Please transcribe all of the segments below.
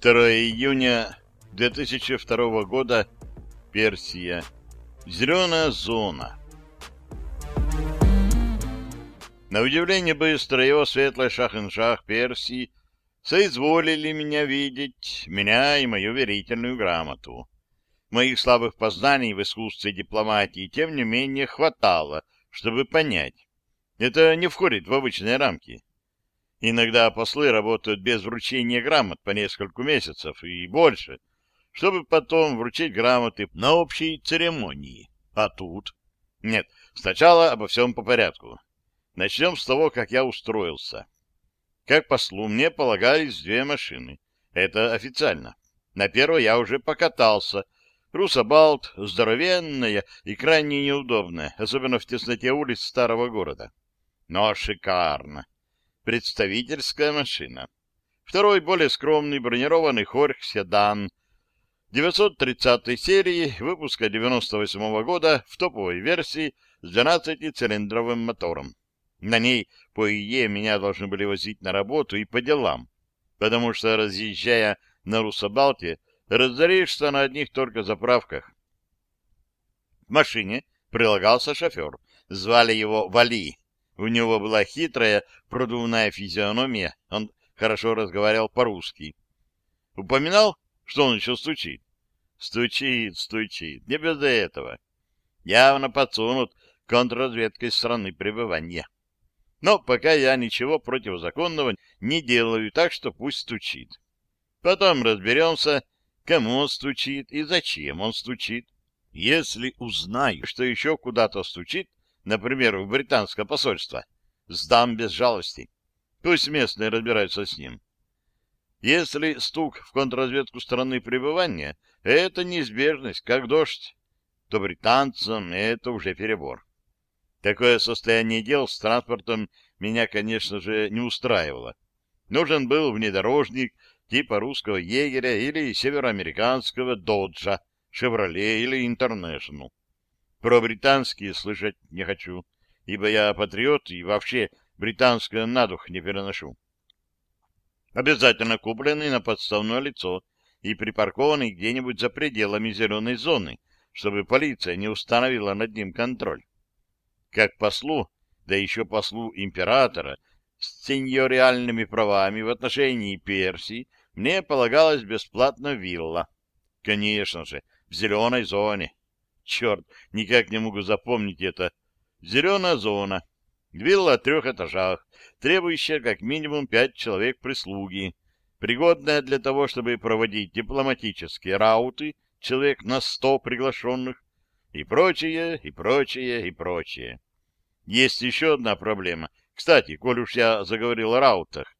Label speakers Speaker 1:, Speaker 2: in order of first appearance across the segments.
Speaker 1: 2 июня 2002 года. Персия. Зеленая зона. На удивление быстро его светлый шах-ин-шах Персии соизволили меня видеть, меня и мою верительную грамоту. Моих слабых познаний в искусстве дипломатии, тем не менее, хватало, чтобы понять. Это не входит в обычные рамки. Иногда послы работают без вручения грамот по несколько месяцев и больше, чтобы потом вручить грамоты на общей церемонии. А тут? Нет, сначала обо всем по порядку. Начнем с того, как я устроился. Как послу мне полагались две машины. Это официально. На первой я уже покатался. Русабалт здоровенная и крайне неудобная, особенно в тесноте улиц старого города. Но шикарно представительская машина. Второй, более скромный, бронированный Хорьх седан 930 серии, выпуска 98 -го года, в топовой версии с 12-цилиндровым мотором. На ней, по идее, меня должны были возить на работу и по делам, потому что, разъезжая на Русабалте, разоришься на одних только заправках. В машине прилагался шофер. Звали его Вали. У него была хитрая, продувная физиономия, он хорошо разговаривал по-русски. Упоминал, что он еще стучит? Стучит, стучит, не без этого. Явно подсунут контрразведкой страны пребывания. Но пока я ничего противозаконного не делаю, так что пусть стучит. Потом разберемся, кому он стучит и зачем он стучит. Если узнаю, что еще куда-то стучит, например, в британское посольство, сдам без жалости. Пусть местные разбираются с ним. Если стук в контрразведку страны пребывания — это неизбежность, как дождь, то британцам это уже перебор. Такое состояние дел с транспортом меня, конечно же, не устраивало. Нужен был внедорожник типа русского егеря или североамериканского доджа, шевроле или интернешнл. Про британские слышать не хочу, ибо я патриот и вообще британское на дух не переношу. Обязательно купленный на подставное лицо и припаркованный где-нибудь за пределами зеленой зоны, чтобы полиция не установила над ним контроль. Как послу, да еще послу императора, с сеньориальными правами в отношении Персии, мне полагалась бесплатно вилла. Конечно же, в зеленой зоне. Черт, никак не могу запомнить это. Зеленая зона. Вилла о трех этажах, требующая как минимум пять человек прислуги, пригодная для того, чтобы проводить дипломатические рауты, человек на сто приглашенных, и прочее, и прочее, и прочее. Есть еще одна проблема. Кстати, коль уж я заговорил о раутах,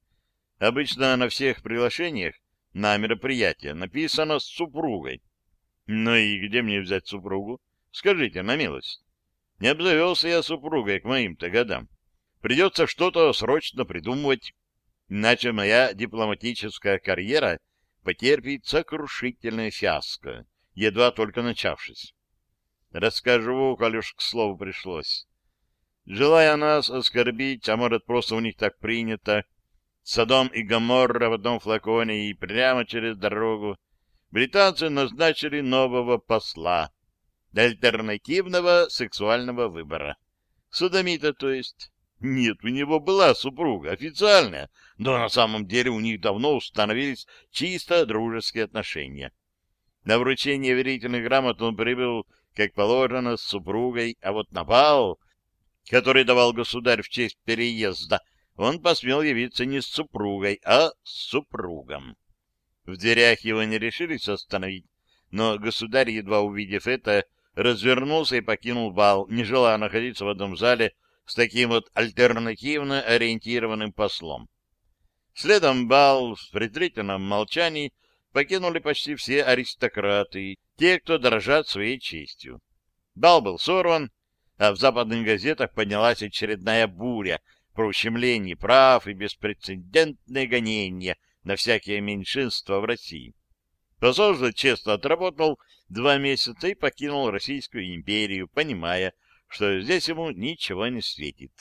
Speaker 1: обычно на всех приглашениях на мероприятие написано с супругой. Ну и где мне взять супругу? Скажите, на милость. Не обзавелся я супругой к моим-то годам. Придется что-то срочно придумывать, иначе моя дипломатическая карьера потерпит сокрушительное фиаско, едва только начавшись. Расскажу, коль уж к слову пришлось. Желая нас оскорбить, а может, просто у них так принято, Содом и Гоморра в одном флаконе и прямо через дорогу британцы назначили нового посла альтернативного сексуального выбора. Судомита, то есть. Нет, у него была супруга, официальная, но на самом деле у них давно установились чисто дружеские отношения. На вручение верительных грамот он прибыл, как положено, с супругой, а вот на бал, который давал государь в честь переезда, он посмел явиться не с супругой, а с супругом. В дверях его не решились остановить, но государь, едва увидев это, развернулся и покинул бал, не желая находиться в одном зале с таким вот альтернативно ориентированным послом. Следом бал в презрительном молчании покинули почти все аристократы, те, кто дорожат своей честью. Бал был сорван, а в западных газетах поднялась очередная буря про ущемление прав и беспрецедентное гонение — на всякие меньшинства в России. Посол же честно отработал два месяца и покинул Российскую империю, понимая, что здесь ему ничего не светит.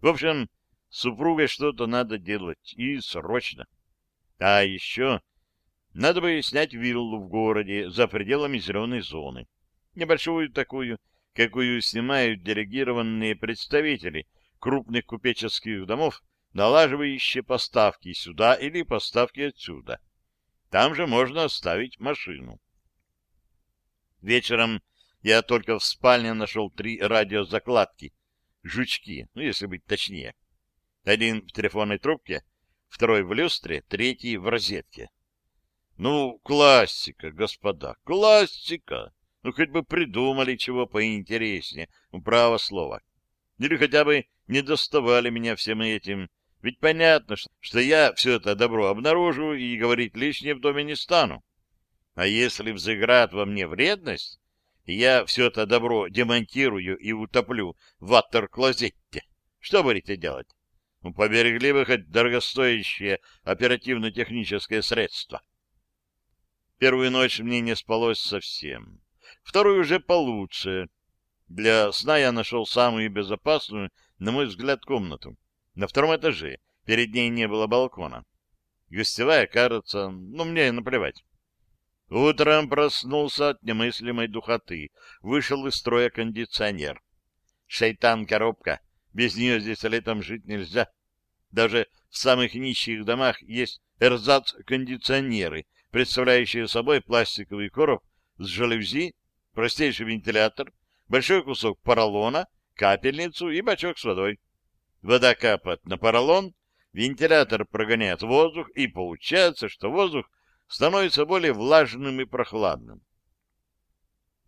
Speaker 1: В общем, с супругой что-то надо делать, и срочно. А еще Надо бы снять виллу в городе за пределами зеленой зоны. Небольшую такую, какую снимают делегированные представители крупных купеческих домов, налаживающие поставки сюда или поставки отсюда. Там же можно оставить машину. Вечером я только в спальне нашел три радиозакладки, жучки, ну, если быть точнее. Один в телефонной трубке, второй в люстре, третий в розетке. Ну, классика, господа, классика. Ну, хоть бы придумали чего поинтереснее, ну, право слово. Или хотя бы не доставали меня всем этим. Ведь понятно, что я все это добро обнаружу и говорить лишнее в доме не стану. А если взыграет во мне вредность, я все это добро демонтирую и утоплю в ваттер-клозетте, что будете делать? Ну, поберегли бы хоть дорогостоящее оперативно-техническое средство. Первую ночь мне не спалось совсем. Вторую уже получше. Для сна я нашел самую безопасную, на мой взгляд, комнату. На втором этаже. Перед ней не было балкона. Гостевая, кажется, ну, мне наплевать. Утром проснулся от немыслимой духоты. Вышел из строя кондиционер. Шайтан-коробка. Без нее здесь летом жить нельзя. Даже в самых нищих домах есть эрзац-кондиционеры, представляющие собой пластиковый короб с жалюзи, простейший вентилятор, большой кусок поролона, капельницу и бачок с водой. Вода капает на поролон, вентилятор прогоняет воздух, и получается, что воздух становится более влажным и прохладным.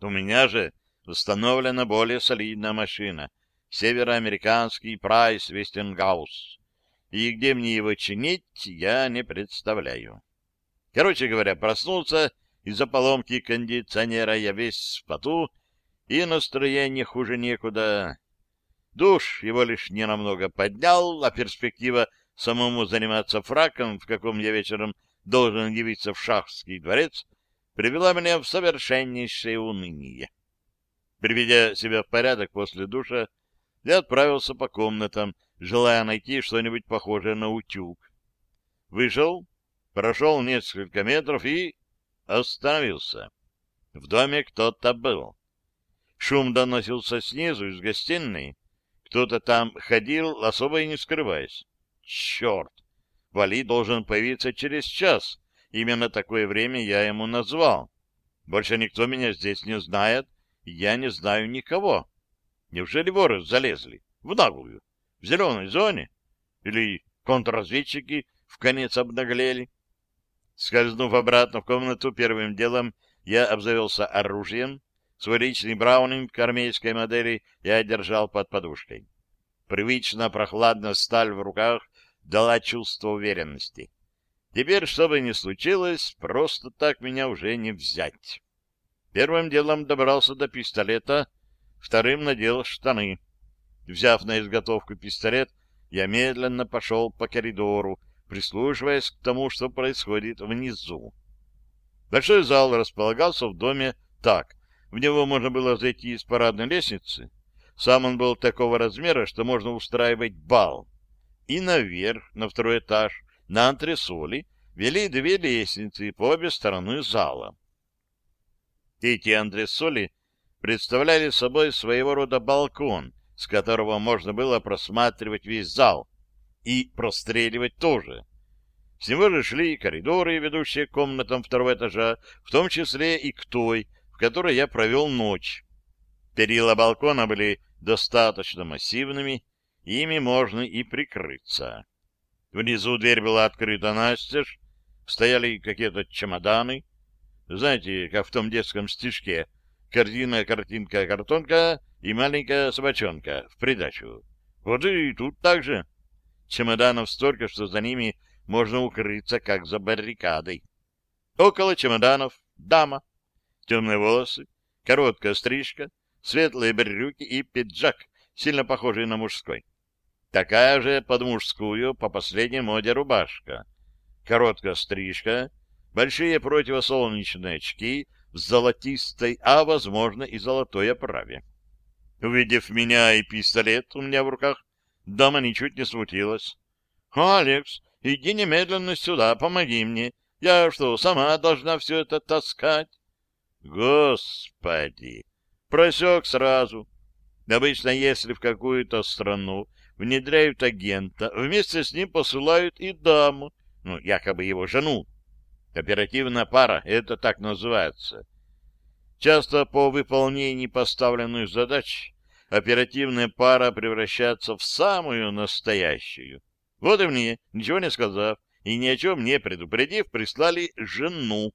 Speaker 1: У меня же установлена более солидная машина, североамериканский Прайс Вестенгаус, и где мне его чинить, я не представляю. Короче говоря, проснулся из-за поломки кондиционера я весь в поту, и настроение хуже некуда. Душ его лишь ненамного поднял, а перспектива самому заниматься фраком, в каком я вечером должен явиться в шахский дворец, привела меня в совершеннейшее уныние. Приведя себя в порядок после душа, я отправился по комнатам, желая найти что-нибудь похожее на утюг. Вышел, прошел несколько метров и остановился. В доме кто-то был. Шум доносился снизу, из гостиной. Кто-то там ходил, особо и не скрываясь. Черт! Вали должен появиться через час. Именно такое время я ему назвал. Больше никто меня здесь не знает, я не знаю никого. Неужели воры залезли? В наглую? В зеленой зоне? Или контрразведчики в конец обнаглели? Скользнув обратно в комнату, первым делом я обзавелся оружием. Свой личный браунинг армейской модели я держал под подушкой. Привычно прохладная сталь в руках дала чувство уверенности. Теперь, что бы ни случилось, просто так меня уже не взять. Первым делом добрался до пистолета, вторым надел штаны. Взяв на изготовку пистолет, я медленно пошел по коридору, прислушиваясь к тому, что происходит внизу. Большой зал располагался в доме так. В него можно было зайти из парадной лестницы. Сам он был такого размера, что можно устраивать бал и наверх, на второй этаж, на антресоли, вели две лестницы по обе стороны зала. Эти антресоли представляли собой своего рода балкон, с которого можно было просматривать весь зал, и простреливать тоже. С него же шли коридоры, ведущие к комнатам второго этажа, в том числе и к той, которой я провел ночь. Перила балкона были достаточно массивными, ими можно и прикрыться. Внизу дверь была открыта настежь, стояли какие-то чемоданы. Знаете, как в том детском стишке «Картина, картинка, картонка» и «Маленькая собачонка» в придачу. Вот и тут так же. Чемоданов столько, что за ними можно укрыться, как за баррикадой. Около чемоданов дама, темные волосы, короткая стрижка, светлые брюки и пиджак, сильно похожий на мужской. Такая же под мужскую, по последней моде, рубашка. Короткая стрижка, большие противосолнечные очки в золотистой, а, возможно, и золотой оправе. Увидев меня и пистолет у меня в руках, дама ничуть не смутилась. — Алекс, иди немедленно сюда, помоги мне. Я что, сама должна все это таскать? Господи! Просек сразу. Обычно, если в какую-то страну внедряют агента, вместе с ним посылают и даму, ну, якобы его жену. Оперативная пара — это так называется. Часто по выполнении поставленных задач оперативная пара превращается в самую настоящую. Вот и мне, ничего не сказав и ни о чем не предупредив, прислали жену.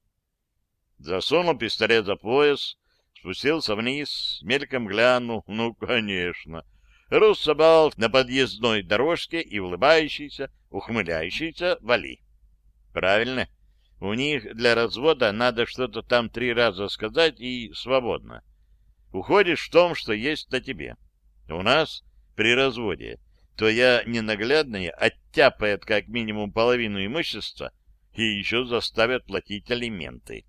Speaker 1: Засунул пистолет за пояс, спустился вниз, мельком глянул, ну, конечно. Руссобал на подъездной дорожке и улыбающийся, ухмыляющийся Вали. Правильно, у них для развода надо что-то там три раза сказать и свободно. Уходишь в том, что есть на тебе. У нас при разводе твоя ненаглядная оттяпает как минимум половину имущества и еще заставят платить алименты.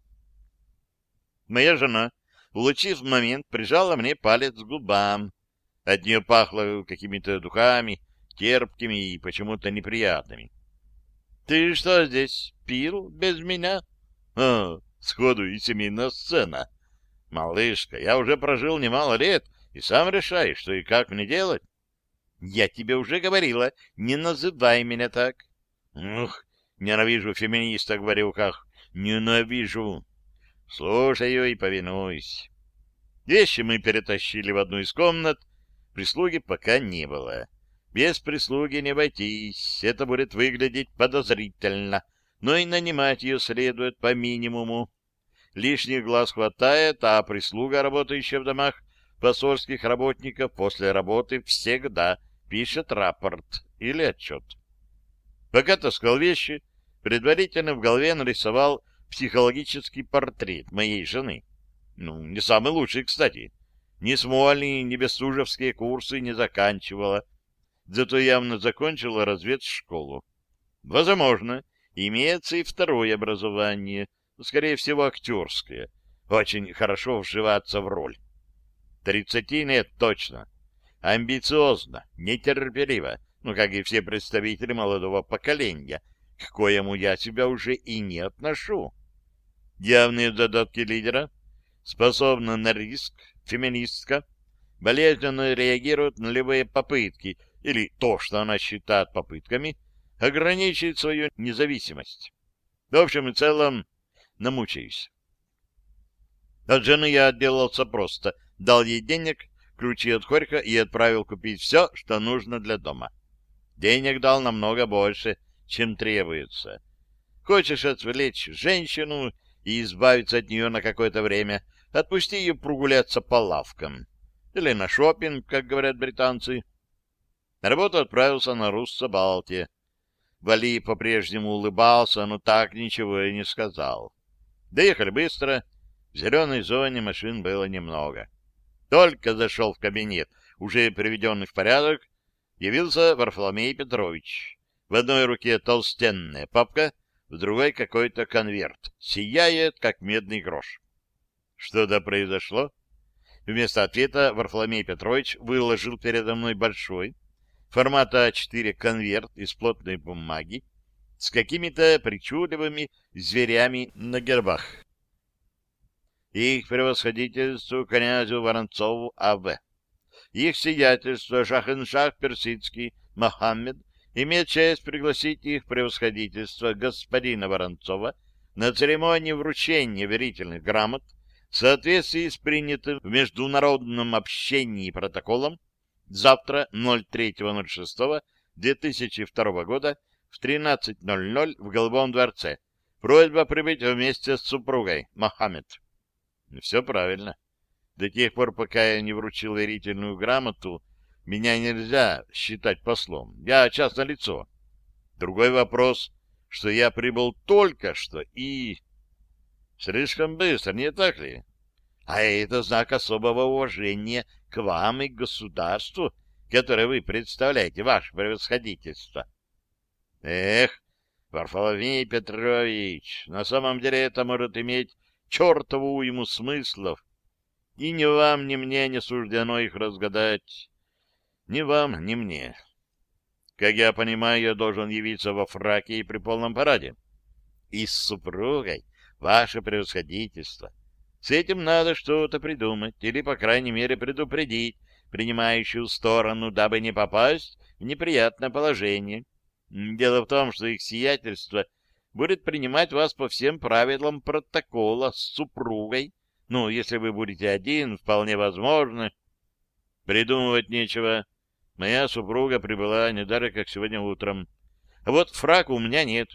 Speaker 1: Моя жена, улучив момент, прижала мне палец к губам. От нее пахло какими-то духами, терпкими и почему-то неприятными. — Ты что здесь, пил без меня? — А, сходу и семейная сцена. — Малышка, я уже прожил немало лет и сам решаю, что и как мне делать. — Я тебе уже говорила, не называй меня так. — Ух, ненавижу феминисток в варюках. Ненавижу. Слушаю и повинуюсь. Вещи мы перетащили в одну из комнат, прислуги пока не было. Без прислуги не обойтись, это будет выглядеть подозрительно, но и нанимать ее следует по минимуму. Лишних глаз хватает, а прислуга, работающая в домах посольских работников, после работы всегда пишет рапорт или отчет. Пока таскал вещи, предварительно в голове нарисовал психологический портрет моей жены. Ну, не самый лучший, кстати. Ни Смольные, ни Бестужевские курсы не заканчивала, зато явно закончила разведшколу. Возможно, имеется и второе образование, скорее всего, актерское. Очень хорошо вживаться в роль. Тридцати нет точно. Амбициозно, нетерпеливо, ну, как и все представители молодого поколения, к коему я себя уже и не отношу. Явные задатки лидера, способна на риск, феминистка, болезненно реагирует на любые попытки или то, что она считает попытками, ограничить свою независимость. В общем и целом, намучаюсь. От жены я отделался просто. Дал ей денег, ключи от Хорька и отправил купить все, что нужно для дома. Денег дал намного больше, чем требуется. Хочешь отвлечь женщину и избавиться от нее на какое-то время, отпусти ее прогуляться по лавкам. Или на шопинг, как говорят британцы. На работу отправился на Руссо-Балте. Вали по-прежнему улыбался, но так ничего и не сказал. Доехали быстро. В зеленой зоне машин было немного. Только зашел в кабинет, уже приведенный в порядок, явился Варфоломей Петрович. В одной руке толстенная папка, в другой какой-то конверт. Сияет, как медный грош. Что-то произошло? Вместо ответа Варфоломей Петрович выложил передо мной большой, формата А4 конверт из плотной бумаги с какими-то причудливыми зверями на гербах. Их превосходительству князю Воронцову А.В. Их сиятельство Шахеншах Персидский Мохаммед имеет честь пригласить их превосходительство господина Воронцова на церемонию вручения верительных грамот в соответствии с принятым в международном общении протоколом завтра 03.06.2002 года в 13.00 в Голубом дворце. Просьба прибыть вместе с супругой. Мохаммед. Все правильно. До тех пор, пока я не вручил верительную грамоту, меня нельзя считать послом. Я частное лицо. Другой вопрос, что я прибыл только что и... Слишком быстро, не так ли? А это знак особого уважения к вам и к государству, которое вы представляете, ваше превосходительство. Эх, Варфоломей Петрович, на самом деле это может иметь чертову ему смыслов, и ни вам, ни мне не суждено их разгадать. Ни вам, ни мне. Как я понимаю, я должен явиться во фраке и при полном параде. И с супругой, ваше превосходительство. С этим надо что-то придумать, или, по крайней мере, предупредить принимающую сторону, дабы не попасть в неприятное положение. Дело в том, что их сиятельство будет принимать вас по всем правилам протокола с супругой. Ну, если вы будете один, вполне возможно. Придумывать нечего. Моя супруга прибыла не недаром, как сегодня утром. А вот фрак у меня нет.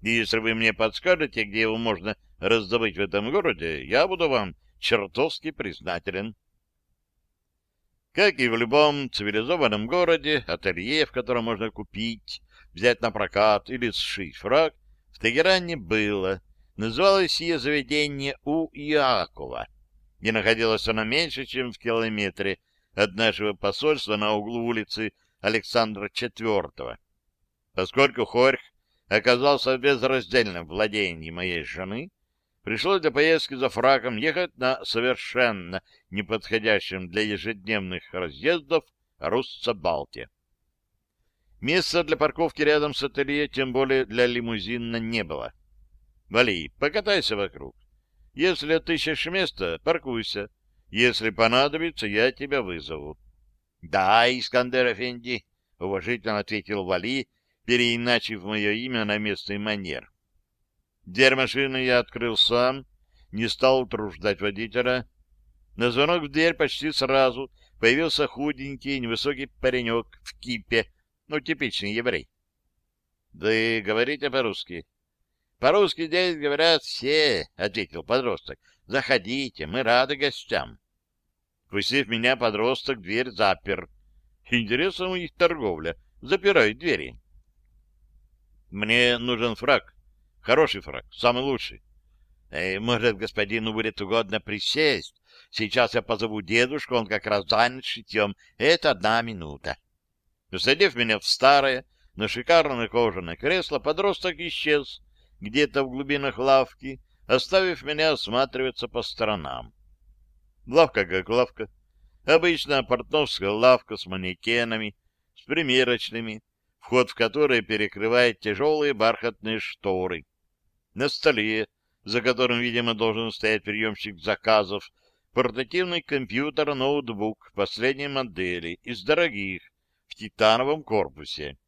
Speaker 1: Если вы мне подскажете, где его можно раздобыть в этом городе, я буду вам чертовски признателен. Как и в любом цивилизованном городе, ателье, в котором можно купить, взять на прокат или сшить фраг, в Тегеране было. Называлось ее заведение у Якова, и находилось оно меньше, чем в километре от нашего посольства на углу улицы Александра IV. Поскольку Хорьх оказался в безраздельном владении моей жены, пришлось для поездки за фраком ехать на совершенно неподходящем для ежедневных разъездов Руссо-Балте. Места для парковки рядом с ателье, тем более для лимузина, не было. Вали, покатайся вокруг. Если отыщешь место, паркуйся. Если понадобится, я тебя вызову. — Да, Искандер Эфенди, — уважительно ответил Вали, переиначив мое имя на местный манер. Дверь машины я открыл сам, не стал утруждать водителя. На звонок в дверь почти сразу появился худенький невысокий паренек в кипе, ну, типичный еврей. — Вы говорите по-русски? — По-русски здесь говорят все, — ответил подросток. — Заходите, мы рады гостям. Пустив меня, подросток дверь запер. Интересна у них торговля. Запирают двери. — Мне нужен фраг, Хороший фраг, самый лучший. Э, может, господину будет угодно присесть. Сейчас я позову дедушку, он как раз занят шитьем. Это одна минута. Усадив меня в старое, но шикарное кожаное кресло, подросток исчез где-то в глубинах лавки, оставив меня осматриваться по сторонам. Лавка как лавка. Обычная портновская лавка с манекенами, с примерочными, вход в которые перекрывает тяжелые бархатные шторы. На столе, за которым, видимо, должен стоять приемщик заказов, портативный компьютер-ноутбук последней модели из дорогих, в титановом корпусе.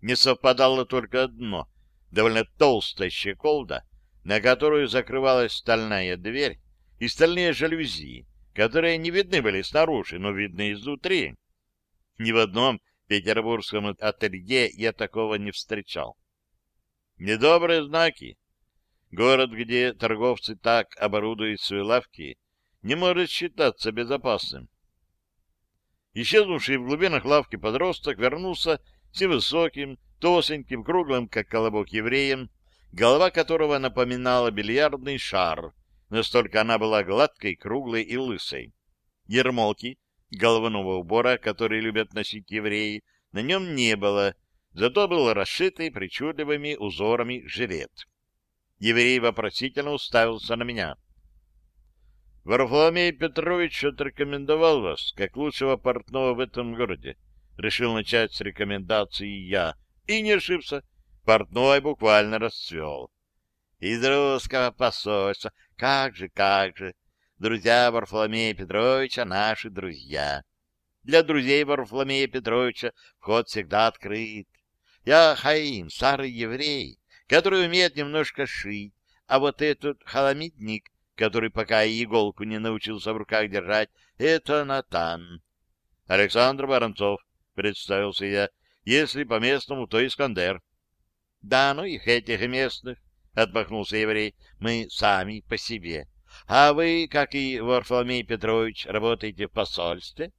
Speaker 1: Не совпадало только одно — довольно толстая щеколда, на которую закрывалась стальная дверь и стальные жалюзи, которые не видны были снаружи, но видны изнутри. Ни в одном петербургском ателье я такого не встречал. Недобрые знаки. Город, где торговцы так оборудуют свои лавки, не может считаться безопасным. Исчезнувший в глубинах лавки подросток вернулся с невысоким, толстеньким, круглым, как колобок евреем, голова которого напоминала бильярдный шар, настолько она была гладкой, круглой и лысой. Ермолки головного убора, который любят носить евреи, на нем не было, зато был расшитый причудливыми узорами жилет. Еврей вопросительно уставился на меня. Варфоломей Петрович отрекомендовал вас как лучшего портного в этом городе. Решил начать с рекомендации я. И не ошибся. Портной буквально расцвел. Из русского посольства. Как же, как же. Друзья Варфоломея Петровича — наши друзья. Для друзей Варфоломея Петровича вход всегда открыт. Я Хаим, старый еврей, который умеет немножко шить, а вот этот халамитник, который пока и иголку не научился в руках держать, это Натан. Александр Воронцов, представился я, если по-местному, то Искандер. Да, ну их этих местных, отмахнулся еврей, мы сами по себе. А вы, как и Варфоломей Петрович, работаете в посольстве?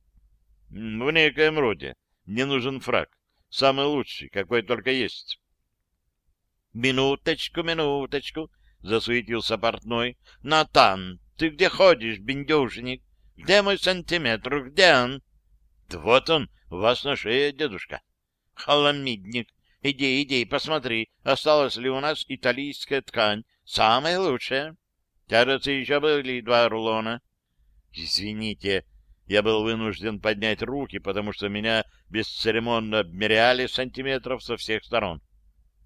Speaker 1: В некоем роде. Мне нужен фраг, самый лучший, какой только есть. «Минуточку, минуточку!» — засуетился портной. «Натан, ты где ходишь, бендюжник? Где мой сантиметр? Где он?» «Да вот он, у вас на шее, дедушка». «Халамидник, иди, иди, посмотри, осталась ли у нас итальянская ткань, самая лучшая. Кажется, еще были два рулона». «Извините, я был вынужден поднять руки, потому что меня бесцеремонно обмеряли сантиметров со всех сторон».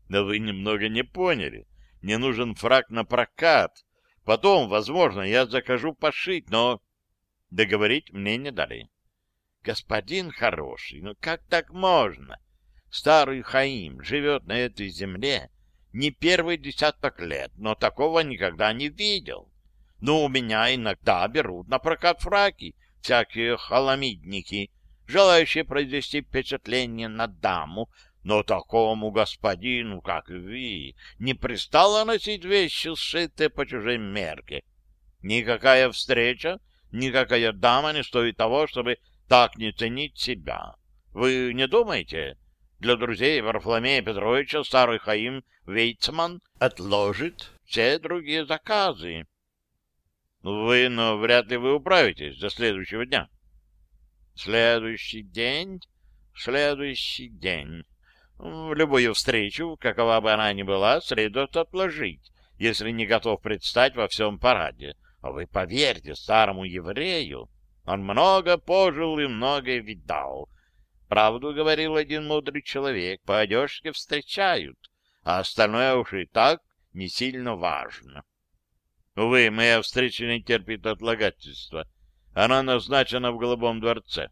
Speaker 1: Но вы немного не поняли. Мне нужен фраг на прокат. Потом, возможно, я закажу пошить, но договорить мне не дали. Господин хороший, ну как так можно? Старый Хаим живет на этой земле не первый десяток лет, но такого никогда не видел. Ну, у меня иногда берут на прокат фраки всякие халамидники, желающие произвести впечатление на даму, но такому господину, как вы, не пристало носить вещи, сшитые по чужой мерке. Никакая встреча, никакая дама не стоит того, чтобы так не ценить себя. Вы не думаете? Для друзей Варфоломея Петровича старый Хаим Вейцман отложит все другие заказы. Вы, но вряд ли вы управитесь до следующего дня. Следующий день, следующий день. Любую встречу, какова бы она ни была, следует отложить, если не готов предстать во всем параде. А вы поверьте старому еврею, он много пожил и многое видал. Правду говорил один мудрый человек, по одежке встречают, а остальное уж и так не сильно важно. Увы, моя встреча не терпит отлагательства. Она назначена в Голубом дворце.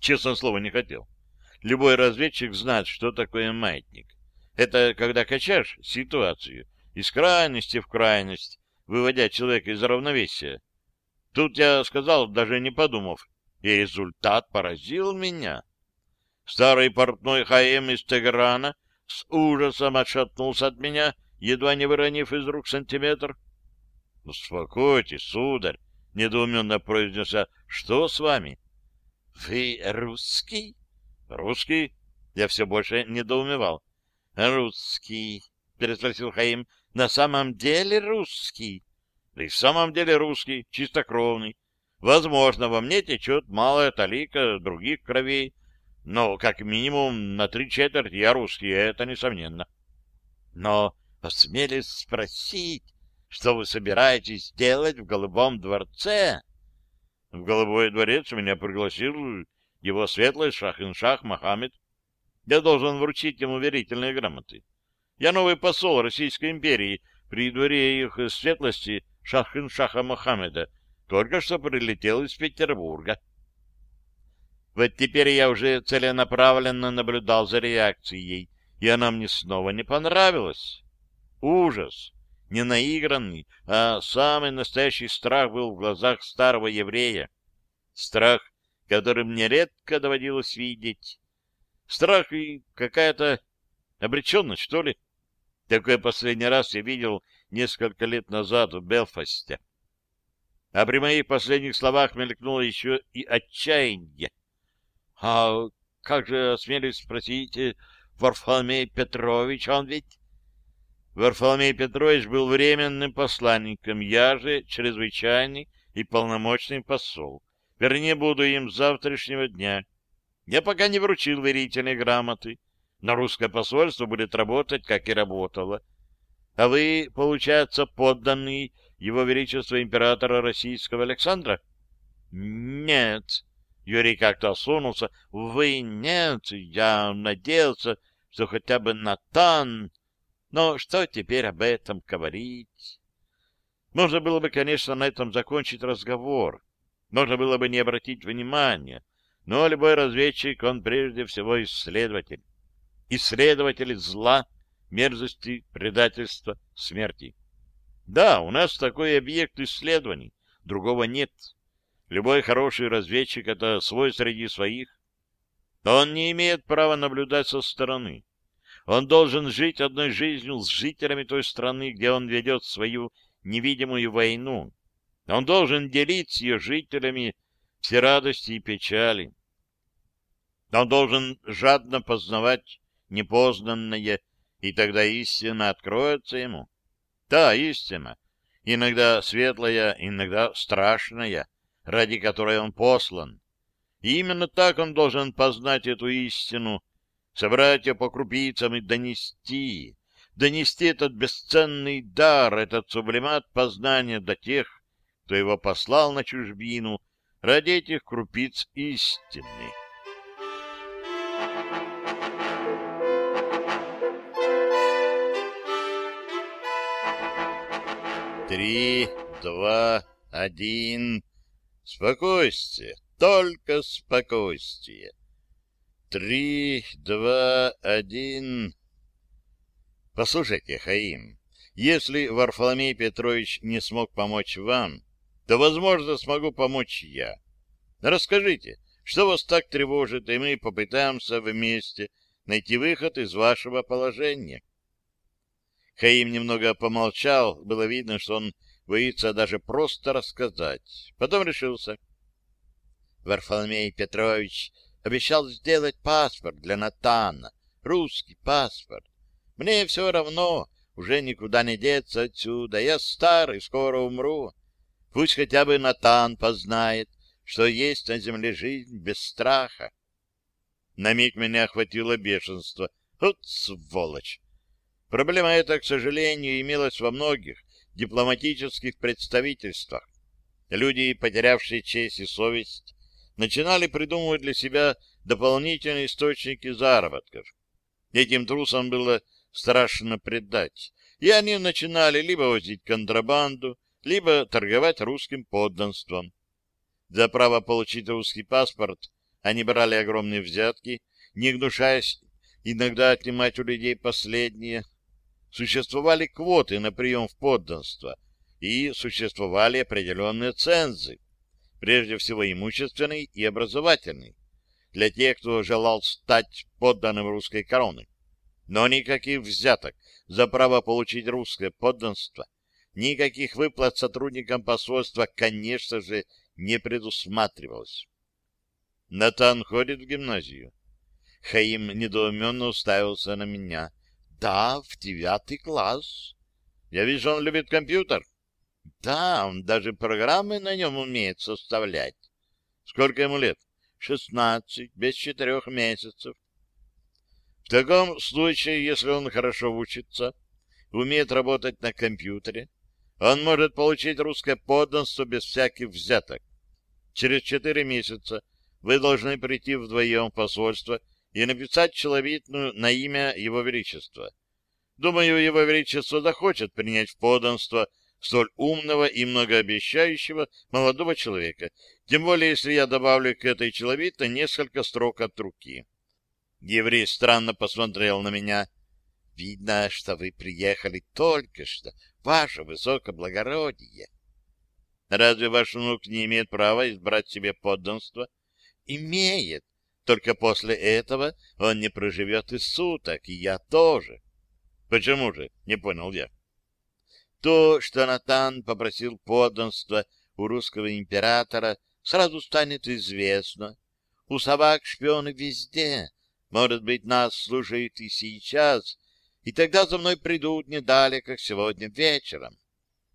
Speaker 1: Честно слово, не хотел. Любой разведчик знает, что такое маятник. Это когда качаешь ситуацию из крайности в крайность, выводя человека из равновесия. Тут я сказал, даже не подумав, и результат поразил меня. Старый портной Хаем из Тегерана с ужасом отшатнулся от меня, едва не выронив из рук сантиметр. — Успокойтесь, сударь, — недоуменно произнес я. — Что с вами? — Вы русский? — Русский? Я все больше недоумевал. — Русский, — переспросил Хаим. — На самом деле русский? — И в самом деле русский, чистокровный. Возможно, во мне течет малая талика других кровей, но как минимум на три четверти я русский, это несомненно. Но осмелись спросить, что вы собираетесь делать в Голубом дворце? В Голубой дворец меня пригласил его светлый шах-ин-шах Мохаммед. Я должен вручить ему верительные грамоты. Я новый посол Российской империи при дворе их светлости шах-ин-шаха Мохаммеда, только что прилетел из Петербурга. Вот теперь я уже целенаправленно наблюдал за реакцией, и она мне снова не понравилась. Ужас! не наигранный, а самый настоящий страх был в глазах старого еврея. Страх, который мне редко доводилось видеть. Страх и какая-то обреченность, что ли. Такой последний раз я видел несколько лет назад в Белфасте. А при моих последних словах мелькнуло еще и отчаяние. — А как же, осмелюсь спросить, Варфоломей Петрович, он ведь Варфоломей Петрович был временным посланником, я же чрезвычайный и полномочный посол. Вернее, буду им с завтрашнего дня. Я пока не вручил верительной грамоты. На русское посольство будет работать, как и работало. А вы, получается, подданный его величества императора российского Александра? Нет. Юрий как-то осунулся. Вы нет. Я надеялся, что хотя бы Натан... Но что теперь об этом говорить? Можно было бы, конечно, на этом закончить разговор. Можно было бы не обратить внимания. Но любой разведчик, он прежде всего исследователь. Исследователь зла, мерзости, предательства, смерти. Да, у нас такой объект исследований, другого нет. Любой хороший разведчик — это свой среди своих. Он не имеет права наблюдать со стороны. Он должен жить одной жизнью с жителями той страны, где он ведет свою невидимую войну. Он должен делить с ее жителями все радости и печали. Он должен жадно познавать непознанное, и тогда истина откроется ему. Та истина, иногда светлая, иногда страшная, ради которой он послан. И именно так он должен познать эту истину, собрать ее по крупицам и донести, донести этот бесценный дар, этот сублимат познания до тех, кто его послал на чужбину ради этих крупиц истины. Три, два, один. Спокойствие, только спокойствие. Три, два, один. Послушайте, Хаим, если Варфоломей Петрович не смог помочь вам, то, возможно, смогу помочь я. Расскажите, что вас так тревожит, и мы попытаемся вместе найти выход из вашего положения. Хаим немного помолчал, было видно, что он боится даже просто рассказать. Потом решился. Варфоломей Петрович обещал сделать паспорт для Натана, русский паспорт. Мне все равно, уже никуда не деться отсюда. Я старый, скоро умру. Пусть хотя бы Натан познает, что есть на земле жизнь без страха. На миг меня охватило бешенство. Вот сволочь! Проблема эта, к сожалению, имелась во многих дипломатических представительствах. Люди, потерявшие честь и совесть, начинали придумывать для себя дополнительные источники заработков. Этим трусам было страшно предать, и они начинали либо возить контрабанду, либо торговать русским подданством. За право получить русский паспорт они брали огромные взятки, не гнушаясь иногда отнимать у людей последние, существовали квоты на прием в подданство и существовали определенные цензы, прежде всего имущественный и образовательный, для тех, кто желал стать подданным русской короны. Но никаких взяток за право получить русское подданство, никаких выплат сотрудникам посольства, конечно же, не предусматривалось. Натан ходит в гимназию. Хаим недоуменно уставился на меня. Да, в девятый класс. Я вижу, он любит компьютер. Да, он даже программы на нем умеет составлять. Сколько ему лет? Шестнадцать, без четырех месяцев. В таком случае, если он хорошо учится, умеет работать на компьютере, он может получить русское подданство без всяких взяток. Через четыре месяца вы должны прийти вдвоем в посольство и написать человитную на имя Его Величества. Думаю, Его Величество захочет принять в подданство столь умного и многообещающего молодого человека, тем более, если я добавлю к этой человитной несколько строк от руки. Еврей странно посмотрел на меня. «Видно, что вы приехали только что, ваше высокоблагородие». «Разве ваш внук не имеет права избрать себе подданство?» имеет. Только после этого он не проживет и суток, и я тоже. Почему же? Не понял я. То, что Натан попросил подданства у русского императора, сразу станет известно. У собак шпионы везде. Может быть, нас слушают и сейчас, и тогда за мной придут не далее, как сегодня вечером.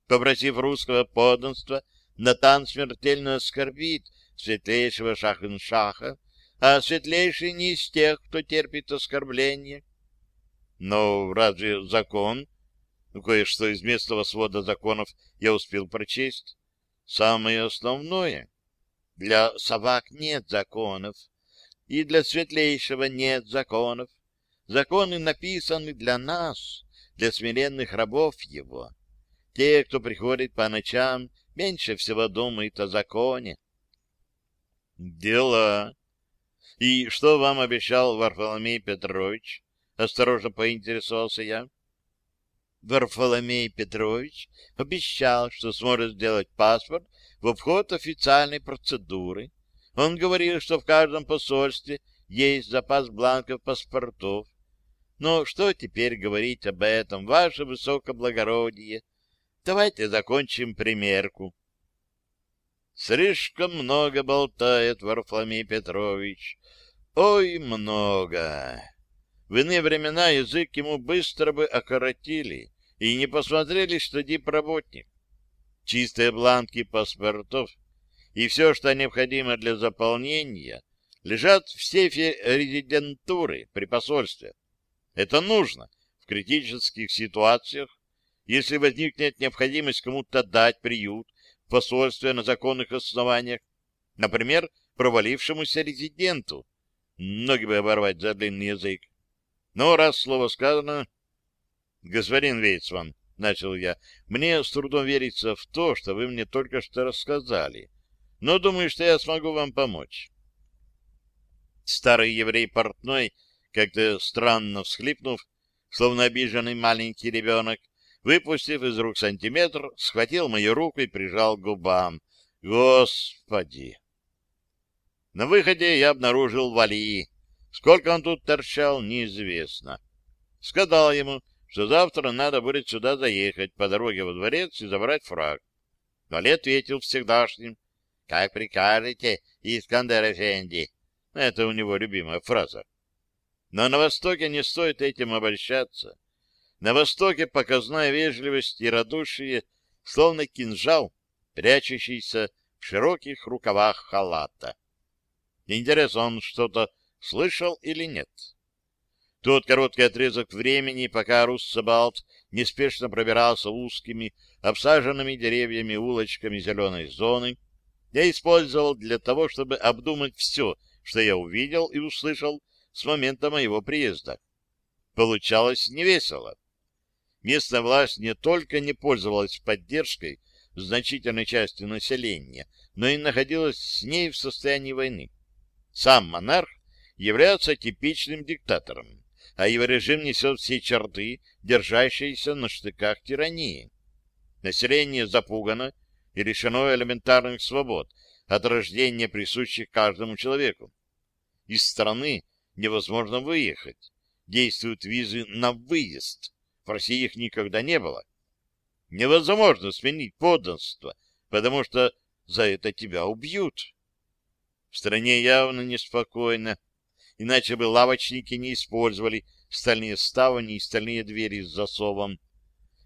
Speaker 1: Попросив русского подданства, Натан смертельно оскорбит светлейшего Шахеншаха, а светлейший не из тех, кто терпит оскорбление. Но разве закон? Ну, кое-что из местного свода законов я успел прочесть. Самое основное. Для собак нет законов, и для светлейшего нет законов. Законы написаны для нас, для смиренных рабов его. Те, кто приходит по ночам, меньше всего думают о законе. Дела. И что вам обещал Варфоломей Петрович? Осторожно поинтересовался я. Варфоломей Петрович обещал, что сможет сделать паспорт в обход официальной процедуры. Он говорил, что в каждом посольстве есть запас бланков паспортов. Но что теперь говорить об этом, ваше высокоблагородие? Давайте закончим примерку. Слишком много болтает Варфломей Петрович. Ой, много. В иные времена язык ему быстро бы окоротили и не посмотрели, что дипработник. Чистые бланки паспортов и все, что необходимо для заполнения, лежат в сейфе резидентуры при посольстве. Это нужно в критических ситуациях, если возникнет необходимость кому-то дать приют посольстве на законных основаниях, например, провалившемуся резиденту. Ноги бы оборвать за длинный язык. Но раз слово сказано... Господин Вейцман, — начал я, — мне с трудом верится в то, что вы мне только что рассказали, но думаю, что я смогу вам помочь. Старый еврей портной, как-то странно всхлипнув, словно обиженный маленький ребенок, выпустив из рук сантиметр, схватил мою руку и прижал к губам. Господи! На выходе я обнаружил Вали. Сколько он тут торчал, неизвестно. Сказал ему, что завтра надо будет сюда заехать по дороге во дворец и забрать фраг. Вали ответил всегдашним. — Как прикажете, Искандер Эфенди? Это у него любимая фраза. Но на Востоке не стоит этим обольщаться. На Востоке показная вежливость и радушие, словно кинжал, прячущийся в широких рукавах халата. Интересно, он что-то слышал или нет? Тот короткий отрезок времени, пока Руссабалт неспешно пробирался узкими, обсаженными деревьями улочками зеленой зоны, я использовал для того, чтобы обдумать все, что я увидел и услышал с момента моего приезда. Получалось невесело. Местная власть не только не пользовалась поддержкой значительной части населения, но и находилась с ней в состоянии войны. Сам монарх является типичным диктатором, а его режим несет все черты, держащиеся на штыках тирании. Население запугано и лишено элементарных свобод, от рождения присущих каждому человеку. Из страны невозможно выехать. Действуют визы на выезд. В России их никогда не было. Невозможно сменить подданство, потому что за это тебя убьют. В стране явно неспокойно, иначе бы лавочники не использовали стальные ставни и стальные двери с засовом.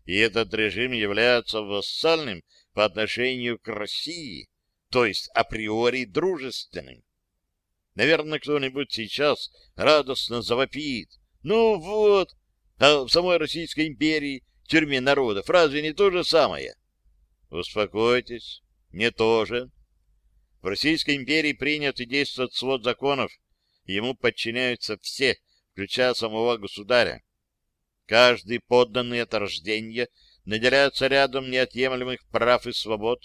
Speaker 1: И этот режим является вассальным по отношению к России, то есть априори дружественным. Наверное, кто-нибудь сейчас радостно завопит. Ну вот, а в самой Российской империи, тюрьме народов, разве не то же самое? Успокойтесь, не то же. В Российской империи принят и действует свод законов, ему подчиняются все, включая самого государя. Каждый подданный от рождения наделяется рядом неотъемлемых прав и свобод,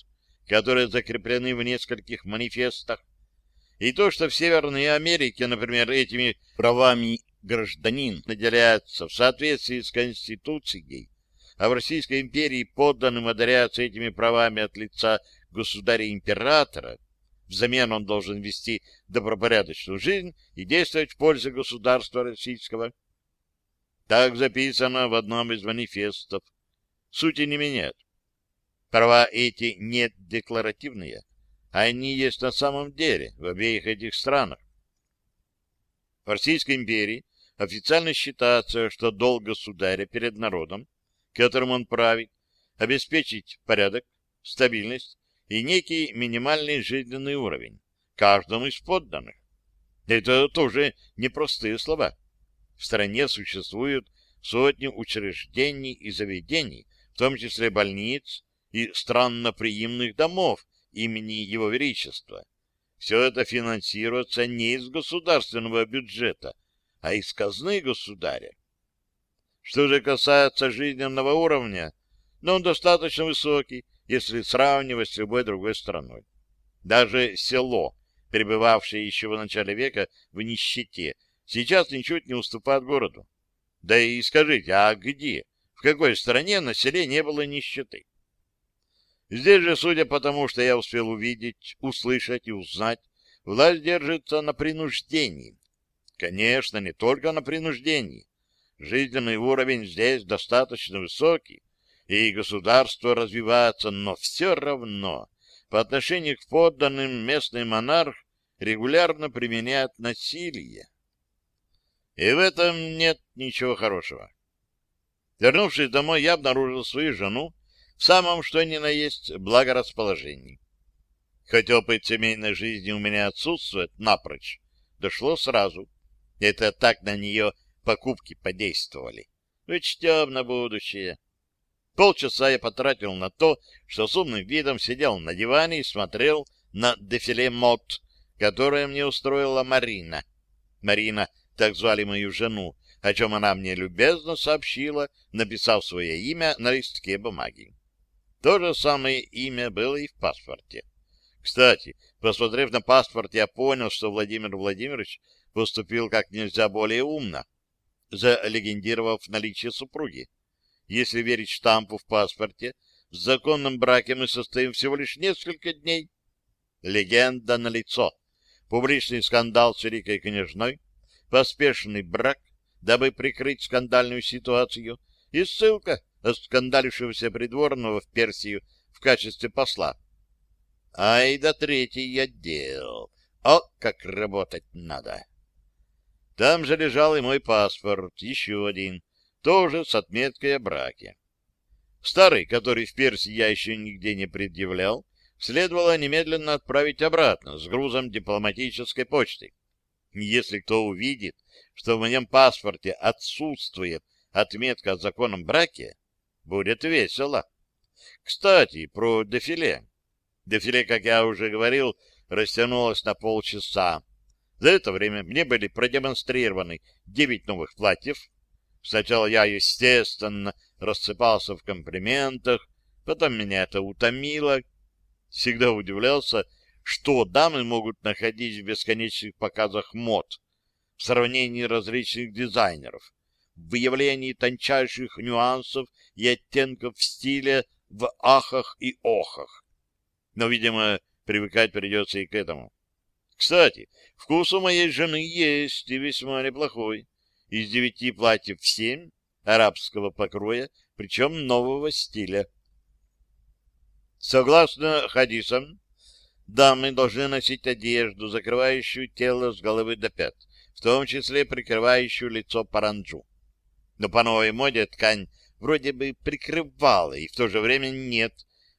Speaker 1: которые закреплены в нескольких манифестах. И то, что в Северной Америке, например, этими правами гражданин наделяется в соответствии с Конституцией, а в Российской империи подданным одаряются этими правами от лица государя-императора, Взамен он должен вести добропорядочную жизнь и действовать в пользу государства российского. Так записано в одном из манифестов. Сути не меняет. Права эти не декларативные, а они есть на самом деле в обеих этих странах. В Российской империи официально считается, что долг государя перед народом, которым он правит, обеспечить порядок, стабильность и некий минимальный жизненный уровень каждому из подданных. Это тоже непростые слова. В стране существуют сотни учреждений и заведений, в том числе больниц и странноприимных домов имени Его Величества. Все это финансируется не из государственного бюджета, а из казны государя. Что же касается жизненного уровня, но он достаточно высокий, если сравнивать с любой другой страной. Даже село, пребывавшее еще в начале века в нищете, сейчас ничуть не уступает городу. Да и скажите, а где, в какой стране на селе не было нищеты? Здесь же, судя по тому, что я успел увидеть, услышать и узнать, власть держится на принуждении. Конечно, не только на принуждении. Жизненный уровень здесь достаточно высокий, и государство развивается, но все равно по отношению к подданным местный монарх регулярно применяет насилие. И в этом нет ничего хорошего. Вернувшись домой, я обнаружил свою жену в самом что ни на есть благорасположении. Хоть опыт семейной жизни у меня отсутствует напрочь, дошло сразу. Это так на нее покупки подействовали. Учтем на будущее. Полчаса я потратил на то, что с умным видом сидел на диване и смотрел на дефиле мод, которое мне устроила Марина. Марина так звали мою жену, о чем она мне любезно сообщила, написав свое имя на листке бумаги. То же самое имя было и в паспорте. Кстати, посмотрев на паспорт, я понял, что Владимир Владимирович поступил как нельзя более умно, залегендировав наличие супруги. Если верить штампу в паспорте, в законном браке мы состоим всего лишь несколько дней. Легенда на лицо. Публичный скандал с великой княжной, поспешный брак, дабы прикрыть скандальную ситуацию, и ссылка оскандалившегося придворного в Персию в качестве посла. Ай да третий отдел. О, как работать надо! Там же лежал и мой паспорт, еще один, тоже с отметкой о браке. Старый, который в Персии я еще нигде не предъявлял, следовало немедленно отправить обратно с грузом дипломатической почты. Если кто увидит, что в моем паспорте отсутствует отметка о законном браке, будет весело. Кстати, про дефиле. Дефиле, как я уже говорил, растянулось на полчаса. За это время мне были продемонстрированы девять новых платьев. Сначала я, естественно, рассыпался в комплиментах, потом меня это утомило. Всегда удивлялся, что дамы могут находить в бесконечных показах мод в сравнении различных дизайнеров, в выявлении тончайших нюансов и оттенков в стиле в ахах и охах. Но, видимо, привыкать придется и к этому. Кстати, вкус у моей жены есть и весьма неплохой. Из девяти платьев семь арабского покроя, причем нового стиля. Согласно хадисам, дамы должны носить одежду, закрывающую тело с головы до пят, в том числе прикрывающую лицо паранджу. Но по новой моде ткань вроде бы прикрывала, и в то же время нет,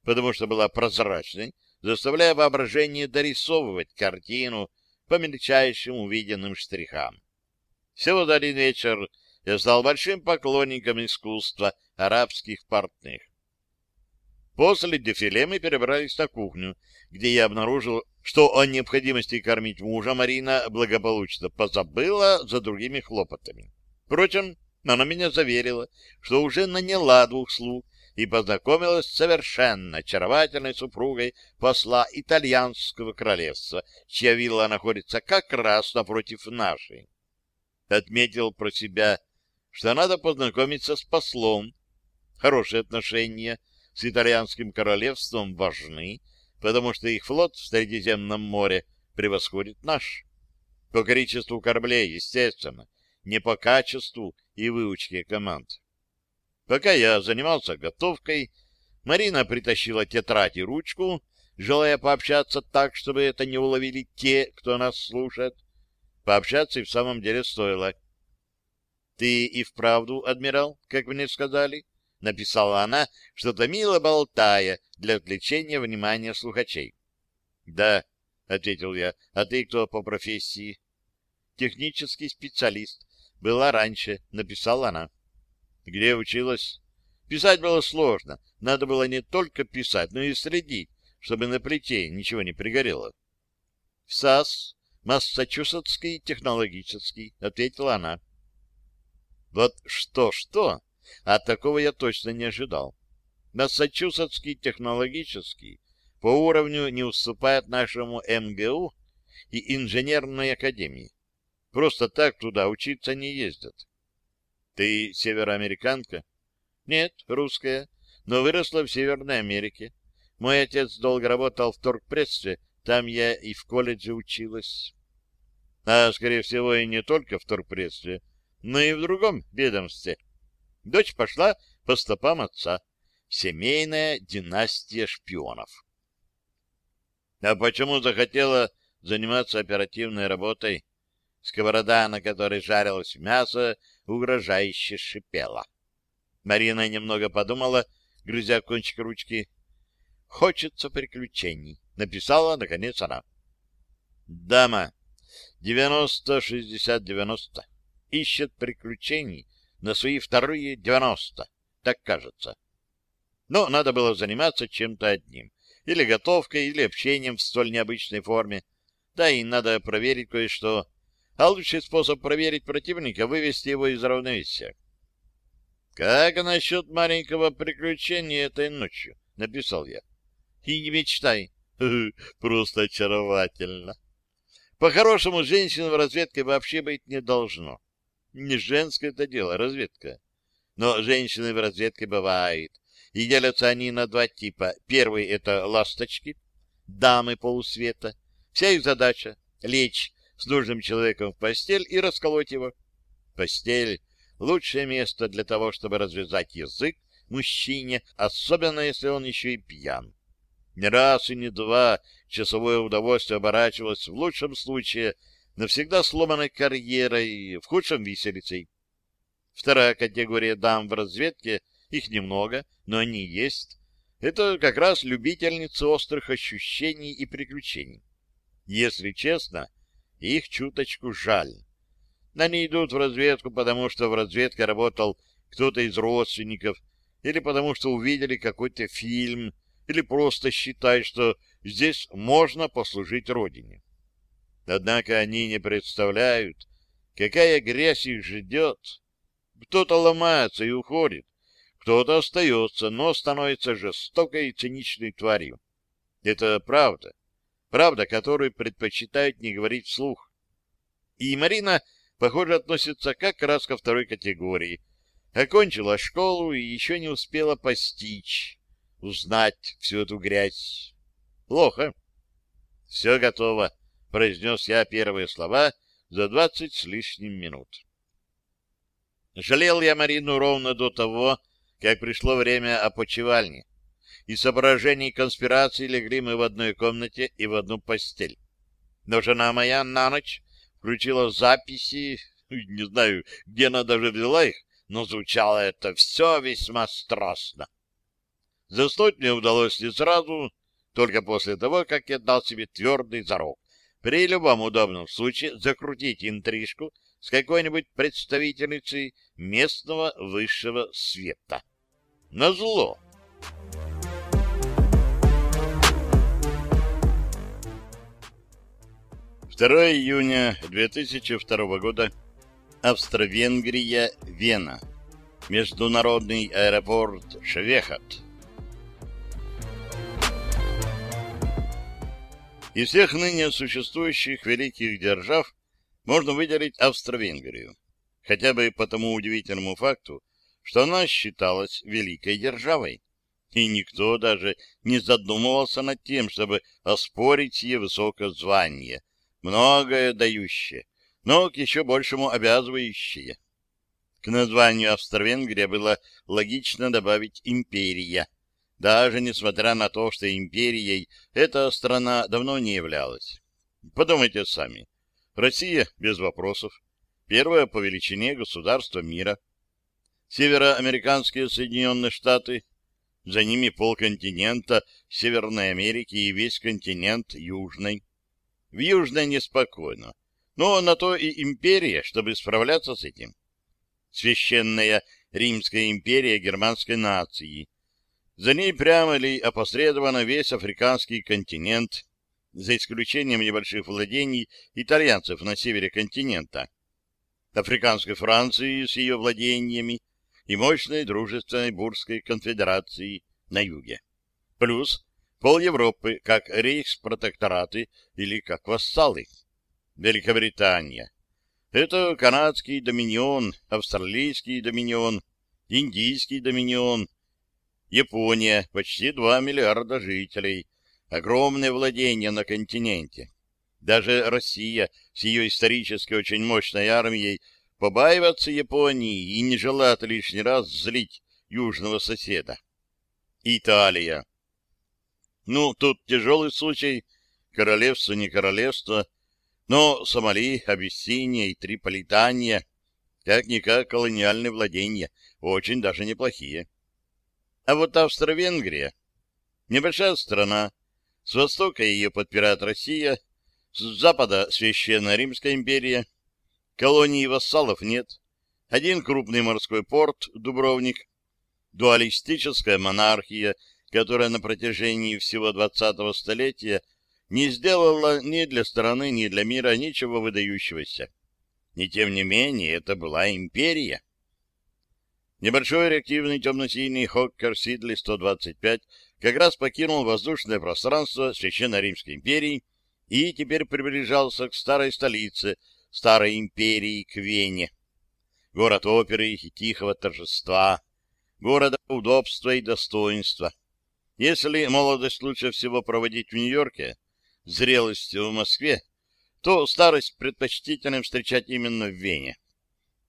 Speaker 1: потому что была прозрачной, заставляя воображение дорисовывать картину по мельчайшим увиденным штрихам. Всего за один вечер я стал большим поклонником искусства арабских портных. После дефиле мы перебрались на кухню, где я обнаружил, что о необходимости кормить мужа Марина благополучно позабыла за другими хлопотами. Впрочем, она меня заверила, что уже наняла двух слуг и познакомилась с совершенно очаровательной супругой посла итальянского королевства, чья вилла находится как раз напротив нашей. Отметил про себя, что надо познакомиться с послом. Хорошие отношения с итальянским королевством важны, потому что их флот в Средиземном море превосходит наш. По количеству кораблей, естественно, не по качеству и выучке команд. Пока я занимался готовкой, Марина притащила тетрадь и ручку, желая пообщаться так, чтобы это не уловили те, кто нас слушает. Пообщаться и в самом деле стоило. — Ты и вправду, адмирал, как мне сказали? — написала она, что-то мило болтая для отвлечения внимания слухачей. — Да, — ответил я. — А ты кто по профессии? — Технический специалист. Была раньше, — написала она. Где училась? Писать было сложно. Надо было не только писать, но и следить, чтобы на плите ничего не пригорело. — В САС, Массачусетский технологический, — ответила она. Вот что-что, а такого я точно не ожидал. Массачусетский технологический по уровню не уступает нашему МГУ и инженерной академии. Просто так туда учиться не ездят. Ты североамериканка? Нет, русская, но выросла в Северной Америке. Мой отец долго работал в торгпредстве, там я и в колледже училась. А, скорее всего, и не только в торгпредстве, но и в другом ведомстве. Дочь пошла по стопам отца. Семейная династия шпионов. А почему захотела заниматься оперативной работой? Сковорода, на которой жарилось мясо, угрожающе шипела. Марина немного подумала, грызя кончик ручки. «Хочется приключений», — написала, наконец, она. «Дама, девяносто-шестьдесят-девяносто, ищет приключений на свои вторые девяносто, так кажется. Но надо было заниматься чем-то одним, или готовкой, или общением в столь необычной форме, да и надо проверить кое-что, а лучший способ проверить противника — вывести его из равновесия. «Как насчет маленького приключения этой ночью?» — написал я. «И не мечтай. Просто очаровательно. По-хорошему, женщин в разведке вообще быть не должно. Не женское это дело, разведка. Но женщины в разведке бывают. И делятся они на два типа. Первый — это ласточки, дамы полусвета. Вся их задача — лечь с нужным человеком в постель и расколоть его. Постель — лучшее место для того, чтобы развязать язык мужчине, особенно если он еще и пьян. Не раз и не два часовое удовольствие оборачивалось в лучшем случае навсегда сломанной карьерой, в худшем — виселицей. Вторая категория дам в разведке, их немного, но они есть, это как раз любительницы острых ощущений и приключений. Если честно, их чуточку жаль. Они идут в разведку, потому что в разведке работал кто-то из родственников, или потому что увидели какой-то фильм, или просто считают, что здесь можно послужить родине. Однако они не представляют, какая грязь их ждет. Кто-то ломается и уходит, кто-то остается, но становится жестокой и циничной тварью. Это правда. Правда, которую предпочитают не говорить вслух. И Марина, похоже, относится как раз ко второй категории. Окончила школу и еще не успела постичь, узнать всю эту грязь. Плохо. Все готово, произнес я первые слова за двадцать с лишним минут. Жалел я Марину ровно до того, как пришло время опочивальни. Из соображений конспирации легли мы в одной комнате и в одну постель. Но жена моя на ночь включила записи, не знаю, где она даже взяла их, но звучало это все весьма страстно. Заснуть мне удалось не сразу, только после того, как я дал себе твердый зарок. При любом удобном случае закрутить интрижку с какой-нибудь представительницей местного высшего света. Назло! 2 июня 2002 года. Австро-Венгрия, Вена. Международный аэропорт Швехат. Из всех ныне существующих великих держав можно выделить Австро-Венгрию. Хотя бы по тому удивительному факту, что она считалась великой державой. И никто даже не задумывался над тем, чтобы оспорить ее высокое звание, многое дающее, но к еще большему обязывающее. К названию Австро-Венгрия было логично добавить «империя», даже несмотря на то, что империей эта страна давно не являлась. Подумайте сами. Россия, без вопросов, первое по величине государство мира. Североамериканские Соединенные Штаты, за ними полконтинента Северной Америки и весь континент Южной. В Южной неспокойно, но на то и империя, чтобы справляться с этим. Священная Римская империя германской нации. За ней прямо или опосредованно весь африканский континент, за исключением небольших владений итальянцев на севере континента, Африканской Франции с ее владениями и мощной дружественной Бурской конфедерации на юге. Плюс пол Европы как рейхспротектораты или как вассалы. Великобритания. Это канадский доминион, австралийский доминион, индийский доминион. Япония, почти 2 миллиарда жителей, огромное владение на континенте. Даже Россия с ее исторически очень мощной армией побаивается Японии и не желает лишний раз злить южного соседа. Италия. Ну, тут тяжелый случай, королевство не королевство, но Сомали, Абиссиния и Триполитания как-никак колониальные владения, очень даже неплохие. А вот Австро-Венгрия — небольшая страна, с востока ее подпирает Россия, с запада — Священная Римская империя, колонии вассалов нет, один крупный морской порт — Дубровник, дуалистическая монархия — которая на протяжении всего двадцатого столетия не сделала ни для страны, ни для мира ничего выдающегося. И тем не менее, это была империя. Небольшой реактивный темно-синий Хоккер Сидли 125 как раз покинул воздушное пространство Священной Римской империи и теперь приближался к старой столице Старой империи, к Вене. Город оперы и тихого торжества, города удобства и достоинства. Если молодость лучше всего проводить в Нью-Йорке, зрелость в Москве, то старость предпочтительно встречать именно в Вене.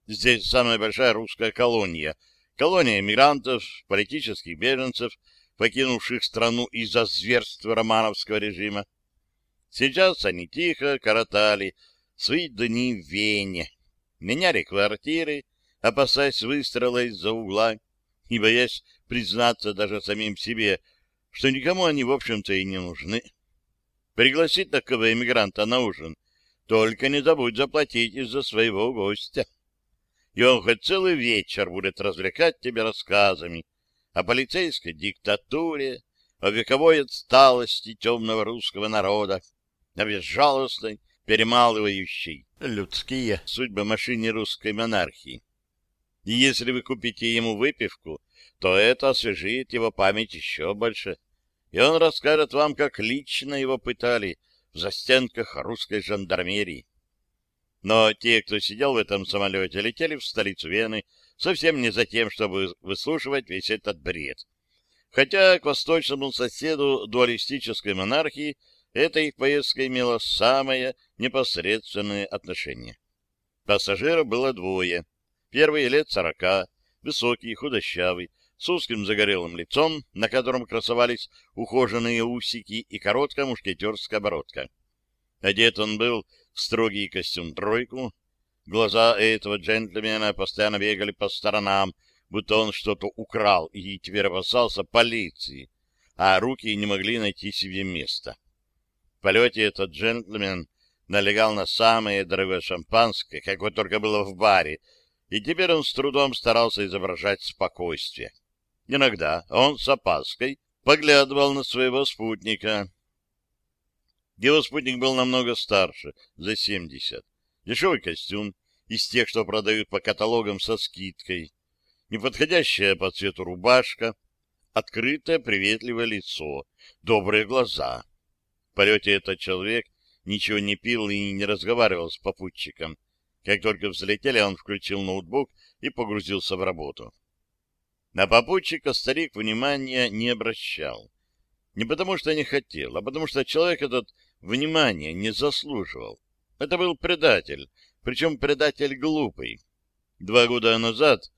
Speaker 1: Здесь самая большая русская колония, колония мигрантов, политических беженцев, покинувших страну из-за зверства романовского режима. Сейчас они тихо коротали свои дни в Вене, меняли квартиры, опасаясь выстрела из-за угла и боясь признаться даже самим себе, что никому они, в общем-то, и не нужны. Пригласить такого иммигранта на ужин, только не забудь заплатить из-за своего гостя. И он хоть целый вечер будет развлекать тебя рассказами о полицейской диктатуре, о вековой отсталости темного русского народа, о безжалостной, перемалывающей людские судьбы машине русской монархии. И если вы купите ему выпивку, то это освежит его память еще больше, и он расскажет вам, как лично его пытали в застенках русской жандармерии. Но те, кто сидел в этом самолете, летели в столицу Вены совсем не за тем, чтобы выслушивать весь этот бред. Хотя к восточному соседу дуалистической монархии эта их поездка имела самое непосредственное отношение. Пассажиров было двое. Первый лет сорока, высокий, худощавый, с узким загорелым лицом, на котором красовались ухоженные усики и короткая мушкетерская бородка. Одет он был в строгий костюм-тройку. Глаза этого джентльмена постоянно бегали по сторонам, будто он что-то украл и теперь опасался полиции, а руки не могли найти себе места. В полете этот джентльмен налегал на самое дорогое шампанское, какое только было в баре, и теперь он с трудом старался изображать спокойствие. Иногда он с опаской поглядывал на своего спутника. Его спутник был намного старше, за семьдесят. Дешевый костюм, из тех, что продают по каталогам со скидкой, неподходящая по цвету рубашка, открытое приветливое лицо, добрые глаза. В полете этот человек ничего не пил и не разговаривал с попутчиком. Как только взлетели, он включил ноутбук и погрузился в работу. На попутчика старик внимания не обращал. Не потому что не хотел, а потому что человек этот внимания не заслуживал. Это был предатель, причем предатель глупый. Два года назад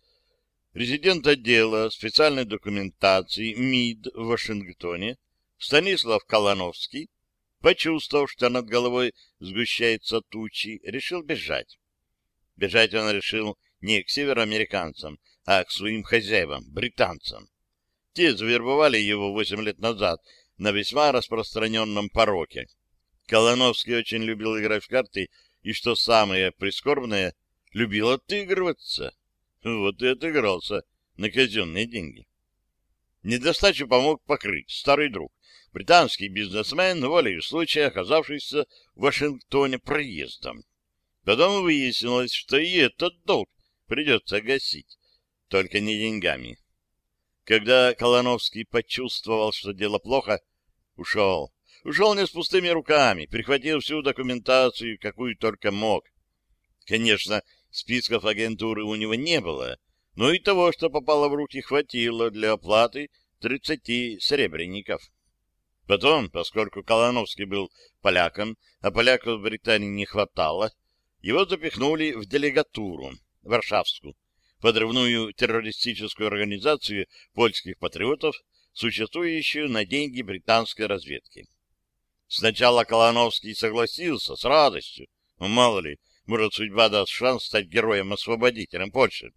Speaker 1: резидент отдела специальной документации МИД в Вашингтоне Станислав Колоновский, почувствовав, что над головой сгущаются тучи, решил бежать. Бежать он решил не к североамериканцам, а к своим хозяевам, британцам. Те завербовали его восемь лет назад на весьма распространенном пороке. Колоновский очень любил играть в карты, и, что самое прискорбное, любил отыгрываться. Вот и отыгрался на казенные деньги. Недостачу помог покрыть старый друг, британский бизнесмен, волею случая оказавшийся в Вашингтоне проездом. Потом выяснилось, что и этот долг придется гасить только не деньгами. Когда Колоновский почувствовал, что дело плохо, ушел. Ушел не с пустыми руками, прихватил всю документацию, какую только мог. Конечно, списков агентуры у него не было, но и того, что попало в руки, хватило для оплаты 30 серебряников. Потом, поскольку Колоновский был поляком, а поляков в Британии не хватало, его запихнули в делегатуру, Варшавскую, подрывную террористическую организацию польских патриотов, существующую на деньги британской разведки. Сначала Колоновский согласился с радостью, но мало ли, может, судьба даст шанс стать героем-освободителем Польши.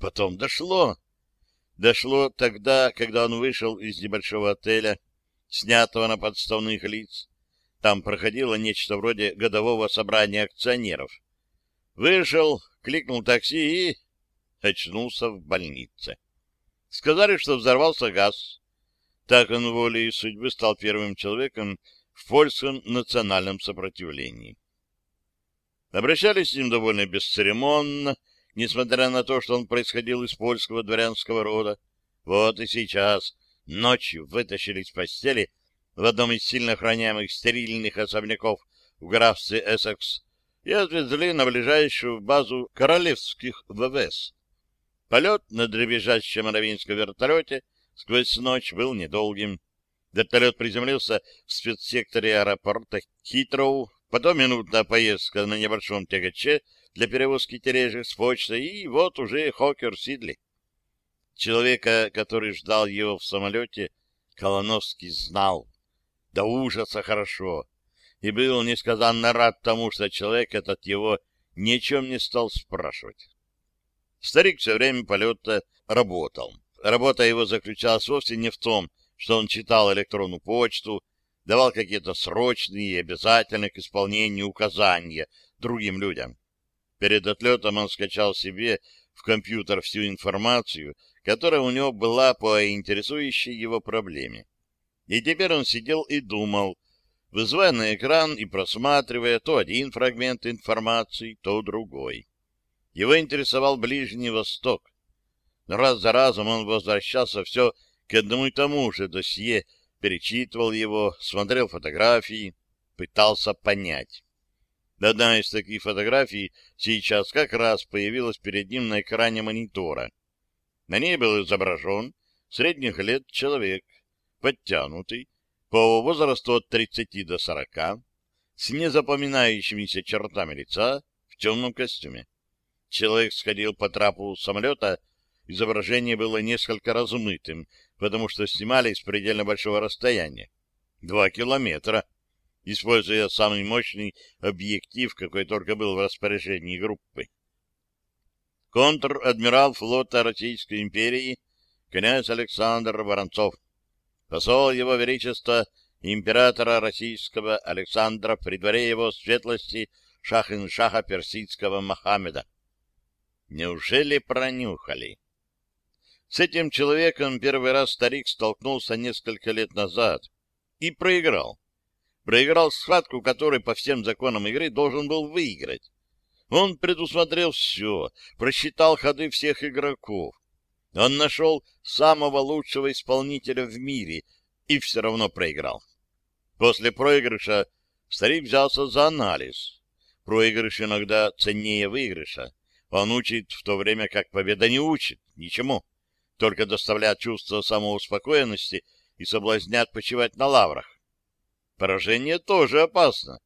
Speaker 1: Потом дошло. Дошло тогда, когда он вышел из небольшого отеля, снятого на подставных лиц. Там проходило нечто вроде годового собрания акционеров. Вышел, кликнул такси и очнулся в больнице. Сказали, что взорвался газ. Так он волей судьбы стал первым человеком в польском национальном сопротивлении. Обращались с ним довольно бесцеремонно, несмотря на то, что он происходил из польского дворянского рода. Вот и сейчас ночью вытащили из постели в одном из сильно охраняемых стерильных особняков в графстве Эссекс и отвезли на ближайшую базу королевских ВВС. Полет на дребезжащем аравинском вертолете сквозь ночь был недолгим. Вертолет приземлился в спецсекторе аэропорта Хитроу, потом минутная поездка на небольшом тягаче для перевозки тележек с почтой, и вот уже Хокер Сидли. Человека, который ждал его в самолете, Колоновский знал. До ужаса хорошо. И был несказанно рад тому, что человек этот его ни о чем не стал спрашивать. Старик все время полета работал. Работа его заключалась вовсе не в том, что он читал электронную почту, давал какие-то срочные и обязательные к исполнению указания другим людям. Перед отлетом он скачал себе в компьютер всю информацию, которая у него была по интересующей его проблеме. И теперь он сидел и думал, вызывая на экран и просматривая то один фрагмент информации, то другой. Его интересовал Ближний Восток. Раз за разом он возвращался все к одному и тому же досье, перечитывал его, смотрел фотографии, пытался понять. Одна из таких фотографий сейчас как раз появилась перед ним на экране монитора. На ней был изображен средних лет человек, подтянутый, по возрасту от 30 до 40, с незапоминающимися чертами лица, в темном костюме. Человек сходил по трапу самолета, изображение было несколько размытым, потому что снимали с предельно большого расстояния. Два километра, используя самый мощный объектив, какой только был в распоряжении группы. Контр-адмирал флота Российской империи князь Александр Воронцов, посол его величества императора российского Александра при дворе его светлости шах-ин-шаха персидского Мохаммеда. Неужели пронюхали? С этим человеком первый раз старик столкнулся несколько лет назад и проиграл. Проиграл схватку, которой по всем законам игры должен был выиграть. Он предусмотрел все, просчитал ходы всех игроков. Он нашел самого лучшего исполнителя в мире и все равно проиграл. После проигрыша старик взялся за анализ. Проигрыш иногда ценнее выигрыша. Он учит в то время, как победа не учит ничему, только доставляет чувство самоуспокоенности и соблазнят почивать на лаврах. Поражение тоже опасно,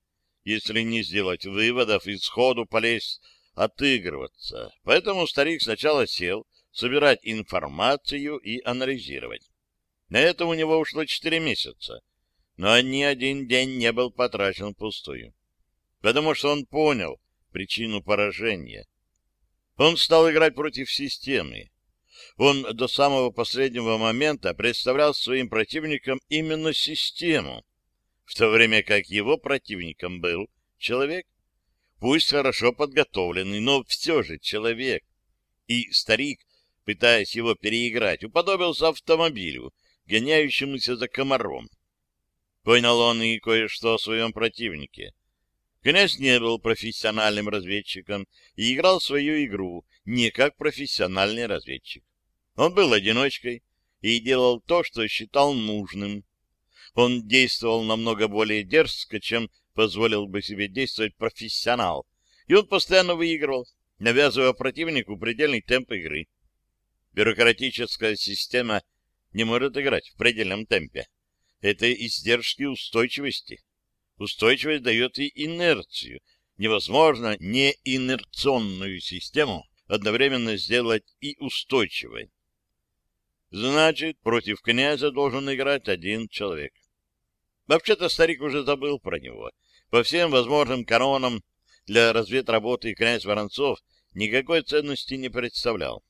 Speaker 1: если не сделать выводов и сходу полезть отыгрываться. Поэтому старик сначала сел собирать информацию и анализировать. На это у него ушло четыре месяца, но ни один день не был потрачен пустую, потому что он понял причину поражения. Он стал играть против системы. Он до самого последнего момента представлял своим противником именно систему, в то время как его противником был человек, пусть хорошо подготовленный, но все же человек. И старик, пытаясь его переиграть, уподобился автомобилю, гоняющемуся за комаром. Понял он и кое-что о своем противнике. Князь не был профессиональным разведчиком и играл свою игру не как профессиональный разведчик. Он был одиночкой и делал то, что считал нужным. Он действовал намного более дерзко, чем позволил бы себе действовать профессионал, и он постоянно выигрывал, навязывая противнику предельный темп игры. Бюрократическая система не может играть в предельном темпе. Это издержки устойчивости. Устойчивость дает и инерцию. Невозможно не инерционную систему одновременно сделать и устойчивой. Значит, против князя должен играть один человек. Вообще-то старик уже забыл про него. По всем возможным канонам для разведработы князь Воронцов никакой ценности не представлял.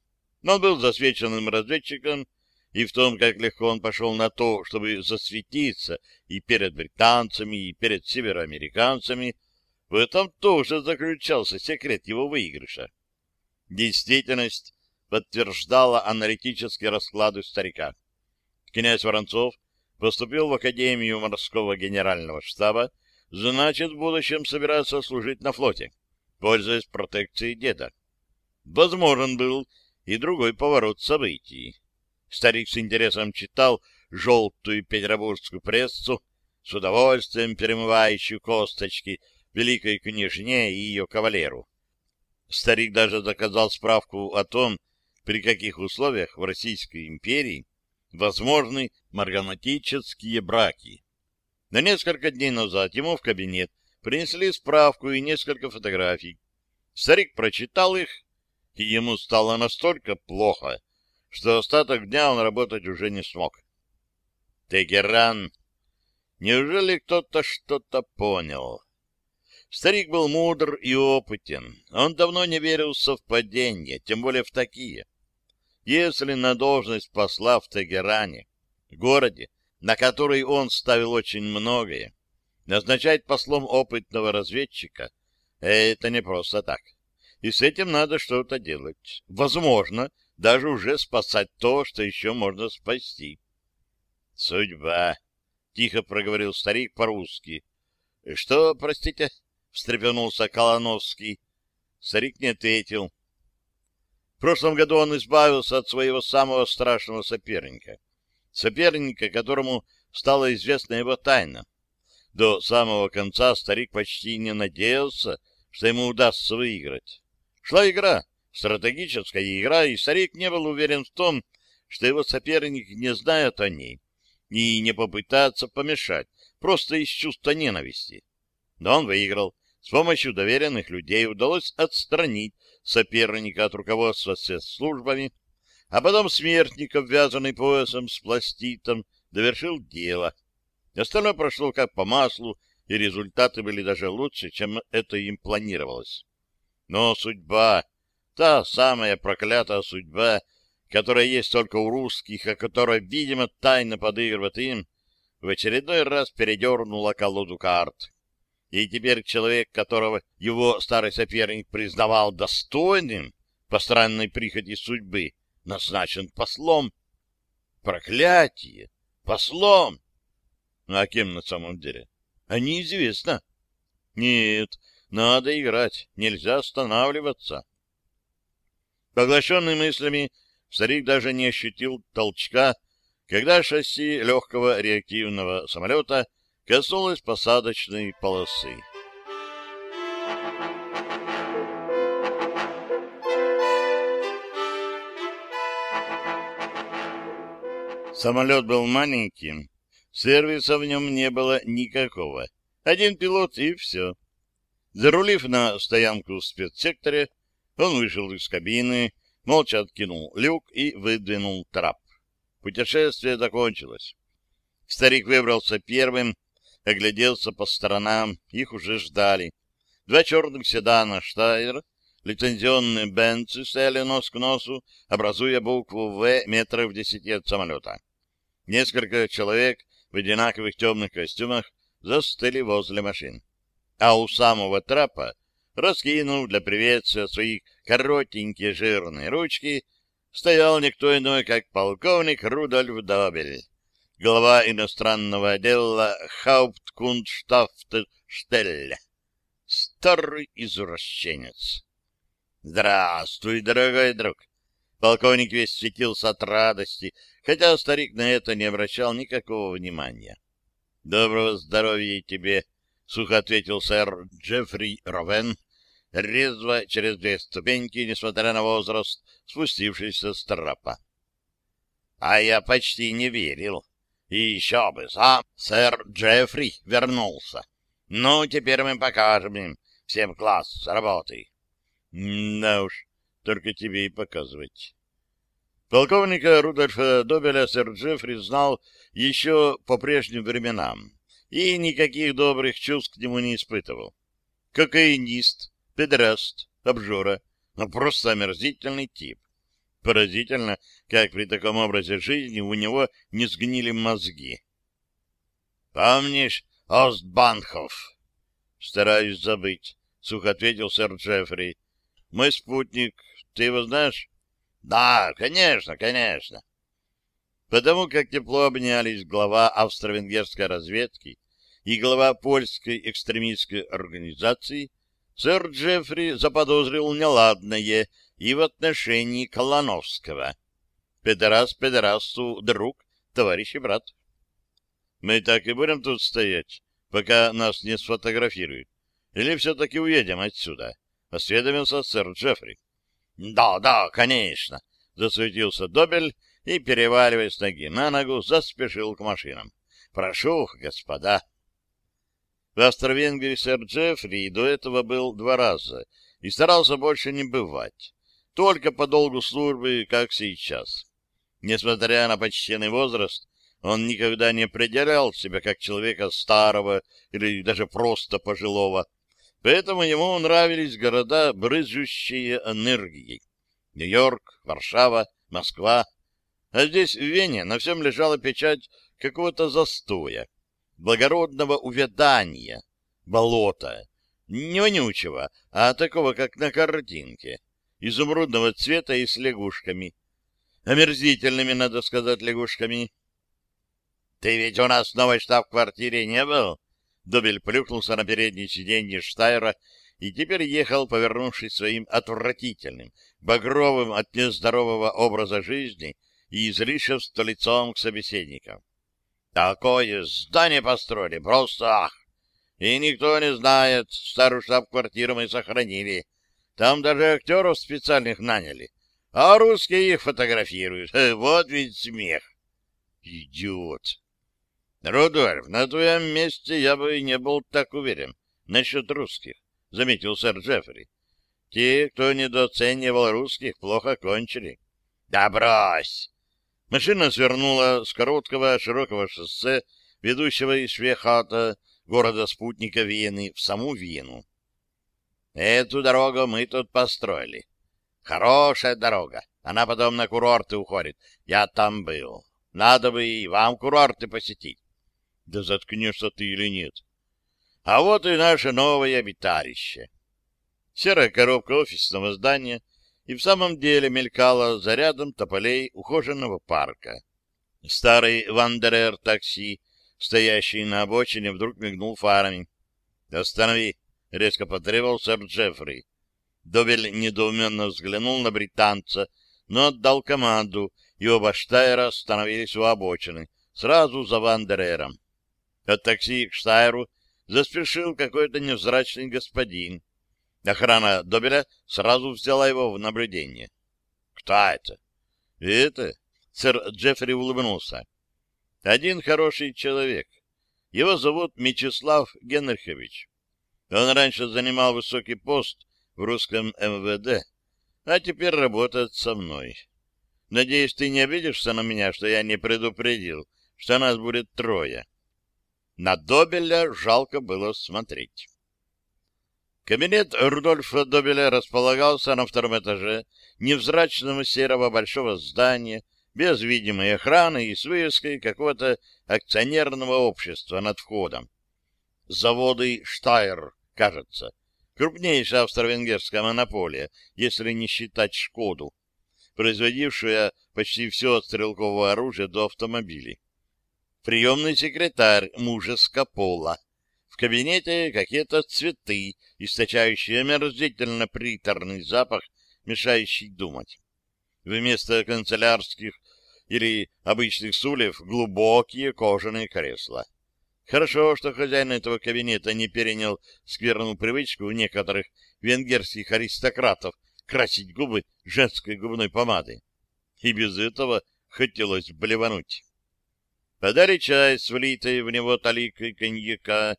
Speaker 1: Но он был засвеченным разведчиком и в том, как легко он пошел на то, чтобы засветиться и перед британцами, и перед североамериканцами, в этом тоже заключался секрет его выигрыша. Действительность подтверждала аналитические расклады старика. Князь Воронцов поступил в Академию морского генерального штаба, значит, в будущем собирается служить на флоте. пользуясь протекцией деда. Возможен был и другой поворот событий. Старик с интересом читал желтую петербургскую прессу, с удовольствием перемывающую косточки великой княжне и ее кавалеру. Старик даже заказал справку о том, при каких условиях в Российской империи возможны марганатические браки. На несколько дней назад ему в кабинет принесли справку и несколько фотографий. Старик прочитал их, и ему стало настолько плохо, что остаток дня он работать уже не смог. Тегеран. Неужели кто-то что-то понял? Старик был мудр и опытен. Он давно не верил в совпадения, тем более в такие. Если на должность посла в Тегеране, городе, на который он ставил очень многое, назначать послом опытного разведчика — это не просто так. И с этим надо что-то делать. Возможно, даже уже спасать то, что еще можно спасти. «Судьба», — тихо проговорил старик по-русски. «Что, простите?» встрепенулся Колоновский. Старик не ответил. В прошлом году он избавился от своего самого страшного соперника. Соперника, которому стала известна его тайна. До самого конца старик почти не надеялся, что ему удастся выиграть. Шла игра, стратегическая игра, и старик не был уверен в том, что его соперник не знает о ней и не попытается помешать, просто из чувства ненависти. Но он выиграл, с помощью доверенных людей удалось отстранить соперника от руководства спецслужбами, а потом смертник, обвязанный поясом с пластитом, довершил дело. Остальное прошло как по маслу, и результаты были даже лучше, чем это им планировалось. Но судьба, та самая проклятая судьба, которая есть только у русских, а которая, видимо, тайно подыгрывает им, в очередной раз передернула колоду карт и теперь человек, которого его старый соперник признавал достойным по странной прихоти судьбы, назначен послом. Проклятие! Послом! А кем на самом деле? А неизвестно. Нет, надо играть, нельзя останавливаться. Поглощенный мыслями, старик даже не ощутил толчка, когда шасси легкого реактивного самолета — коснулась посадочной полосы. Самолет был маленьким, сервиса в нем не было никакого. Один пилот и все. Зарулив на стоянку в спецсекторе, он вышел из кабины, молча откинул люк и выдвинул трап. Путешествие закончилось. Старик выбрался первым огляделся по сторонам, их уже ждали. Два черных седана «Штайр», лицензионные «Бенцы» стояли нос к носу, образуя букву «В» метров десяти от самолета. Несколько человек в одинаковых темных костюмах застыли возле машин. А у самого трапа, раскинув для приветствия свои коротенькие жирные ручки, стоял никто иной, как полковник Рудольф Добель глава иностранного отдела Хаупткундштафтштелле. Старый извращенец. Здравствуй, дорогой друг. Полковник весь светился от радости, хотя старик на это не обращал никакого внимания. Доброго здоровья тебе, сухо ответил сэр Джеффри Ровен, резво через две ступеньки, несмотря на возраст, спустившийся с трапа. А я почти не верил, и еще бы, сам сэр Джеффри вернулся. Ну, теперь мы покажем им всем класс работы. Да уж, только тебе и показывать. Полковника Рудольфа Добеля сэр Джеффри знал еще по прежним временам и никаких добрых чувств к нему не испытывал. Кокаинист, педраст, обжора, но просто омерзительный тип. Поразительно, как при таком образе жизни у него не сгнили мозги. «Помнишь Остбанхов?» «Стараюсь забыть», — сухо ответил сэр Джеффри. «Мой спутник, ты его знаешь?» «Да, конечно, конечно». Потому как тепло обнялись глава австро-венгерской разведки и глава польской экстремистской организации, сэр Джеффри заподозрил неладное и в отношении Колоновского. Педерас педерасу друг, товарищ и брат. Мы так и будем тут стоять, пока нас не сфотографируют. Или все-таки уедем отсюда? — осведомился сэр Джеффри. — Да, да, конечно, — засуетился Добель и, переваливаясь ноги на ногу, заспешил к машинам. — Прошу, господа. В Австро-Венгрии сэр Джеффри до этого был два раза и старался больше не бывать. Только по долгу службы, как сейчас. Несмотря на почтенный возраст, он никогда не определял себя как человека старого или даже просто пожилого, поэтому ему нравились города, брызжущие энергией. Нью-Йорк, Варшава, Москва. А здесь, в Вене, на всем лежала печать какого-то застоя, благородного увядания, болота, не вонючего, а такого, как на картинке, изумрудного цвета и с лягушками. Омерзительными, надо сказать, лягушками. Ты ведь у нас в штаб-квартире не был? Добель плюхнулся на переднее сиденье Штайра и теперь ехал, повернувшись своим отвратительным, багровым от нездорового образа жизни и излишевств лицом к собеседникам. Такое здание построили, просто ах! И никто не знает, старую штаб-квартиру мы сохранили. Там даже актеров специальных наняли. А русские их фотографируют. Вот ведь смех. Идиот. Рудольф, на твоем месте я бы не был так уверен насчет русских, — заметил сэр Джеффри. Те, кто недооценивал русских, плохо кончили. — Да брось! Машина свернула с короткого широкого шоссе, ведущего из Швехата, города-спутника Вены, в саму Вену. Эту дорогу мы тут построили. Хорошая дорога. Она потом на курорты уходит. Я там был. Надо бы и вам курорты посетить. Да заткнешься ты или нет? А вот и наше новое обиталище. Серая коробка офисного здания и в самом деле мелькала за рядом тополей ухоженного парка. Старый Вандерер такси, стоящий на обочине, вдруг мигнул фарами. «Останови!» — резко потребовал сэр Джеффри. Довель недоуменно взглянул на британца, но отдал команду, и оба Штайра остановились у обочины, сразу за Вандерером. От такси к Штайру заспешил какой-то невзрачный господин. Охрана Добеля сразу взяла его в наблюдение. «Кто это?» «Это?» — сэр Джеффри улыбнулся. «Один хороший человек. Его зовут Мечислав Генрихович. Он раньше занимал высокий пост в русском МВД, а теперь работает со мной. Надеюсь, ты не обидишься на меня, что я не предупредил, что нас будет трое». На Добеля жалко было смотреть. Кабинет Рудольфа Добеля располагался на втором этаже невзрачного серого большого здания, без видимой охраны и с вывеской какого-то акционерного общества над входом. Заводы «Штайр», кажется, крупнейшая австро-венгерская монополия, если не считать «Шкоду», производившая почти все от стрелкового оружия до автомобилей приемный секретарь мужеского пола. В кабинете какие-то цветы, источающие омерзительно приторный запах, мешающий думать. Вместо канцелярских или обычных стульев глубокие кожаные кресла. Хорошо, что хозяин этого кабинета не перенял скверную привычку у некоторых венгерских аристократов красить губы женской губной помадой. И без этого хотелось блевануть подали чай с влитой в него таликой коньяка.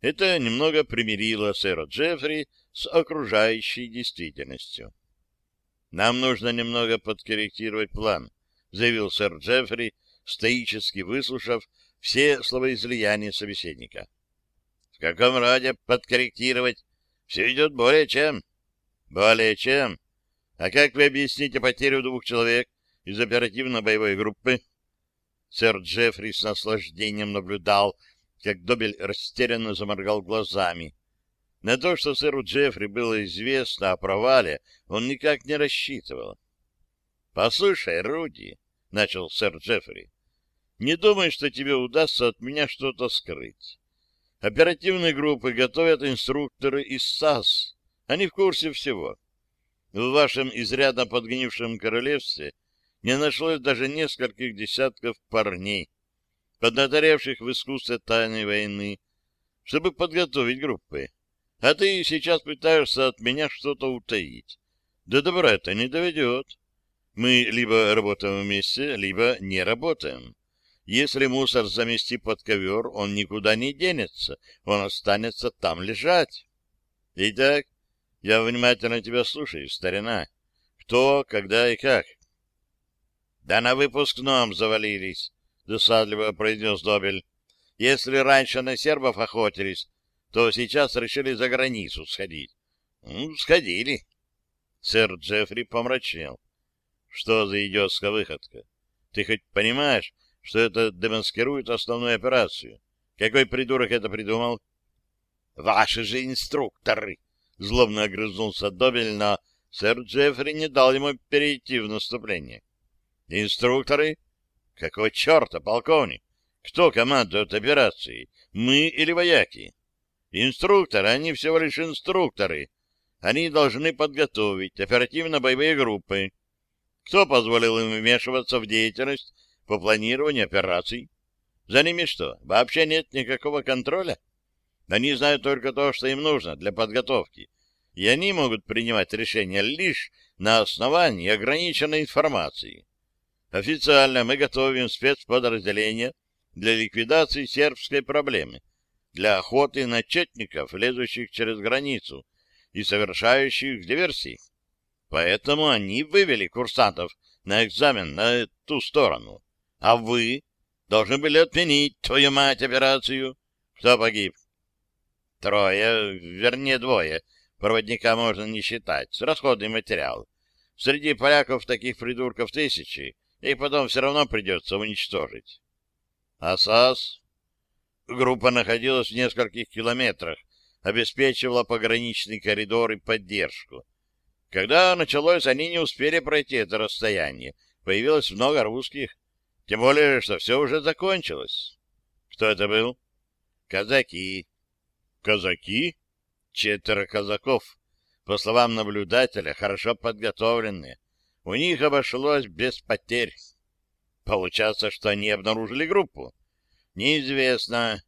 Speaker 1: Это немного примирило сэра Джеффри с окружающей действительностью. «Нам нужно немного подкорректировать план», — заявил сэр Джеффри, стоически выслушав все словоизлияния собеседника. «В каком роде подкорректировать? Все идет более чем». «Более чем? А как вы объясните потерю двух человек из оперативно-боевой группы?» Сэр Джеффри с наслаждением наблюдал, как Добель растерянно заморгал глазами. На то, что сэру Джеффри было известно о провале, он никак не рассчитывал. — Послушай, Руди, — начал сэр Джеффри, — не думай, что тебе удастся от меня что-то скрыть. Оперативные группы готовят инструкторы из САС. Они в курсе всего. В вашем изрядно подгнившем королевстве не нашлось даже нескольких десятков парней, поднаторевших в искусстве тайной войны, чтобы подготовить группы. А ты сейчас пытаешься от меня что-то утаить. Да добра это не доведет. Мы либо работаем вместе, либо не работаем. Если мусор замести под ковер, он никуда не денется, он останется там лежать. Итак, я внимательно тебя слушаю, старина. Кто, когда и как? Да на выпускном завалились, досадливо произнес Добель. Если раньше на сербов охотились, то сейчас решили за границу сходить. Ну, сходили. Сэр Джеффри помрачнел. Что за идиотская выходка? Ты хоть понимаешь, что это демаскирует основную операцию. Какой придурок это придумал? Ваши же инструкторы! Злобно огрызнулся Добель, но сэр Джеффри не дал ему перейти в наступление. Инструкторы? Какого черта, полковник? Кто командует операцией? Мы или вояки? Инструкторы, они всего лишь инструкторы. Они должны подготовить оперативно-боевые группы. Кто позволил им вмешиваться в деятельность по планированию операций. За ними что, вообще нет никакого контроля? Они знают только то, что им нужно для подготовки, и они могут принимать решения лишь на основании ограниченной информации. Официально мы готовим спецподразделения для ликвидации сербской проблемы, для охоты на четников, лезущих через границу и совершающих диверсии. Поэтому они вывели курсантов на экзамен на ту сторону. А вы должны были отменить, твою мать, операцию. Кто погиб? Трое, вернее, двое. Проводника можно не считать. Расходный материал. Среди поляков таких придурков тысячи, и потом все равно придется уничтожить. АСАС? Группа находилась в нескольких километрах, обеспечивала пограничный коридор и поддержку. Когда началось, они не успели пройти это расстояние. Появилось много русских. Тем более, что все уже закончилось. Кто это был? Казаки. Казаки? Четверо казаков. По словам наблюдателя, хорошо подготовленные. У них обошлось без потерь. Получается, что они обнаружили группу. Неизвестно.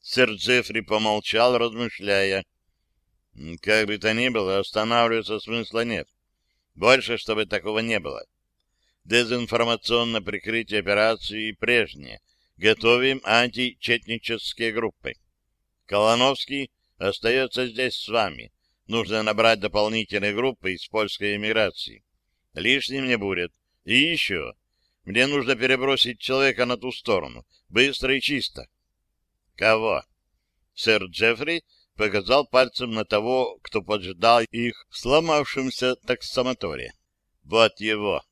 Speaker 1: Сэр Джеффри помолчал, размышляя. Как бы то ни было, останавливаться смысла нет. Больше, чтобы такого не было дезинформационное прикрытие операции прежнее. Готовим античетнические группы. Колоновский остается здесь с вами. Нужно набрать дополнительные группы из польской эмиграции. Лишним не будет. И еще. Мне нужно перебросить человека на ту сторону. Быстро и чисто. Кого? Сэр Джеффри показал пальцем на того, кто поджидал их в сломавшемся таксомоторе. Вот его.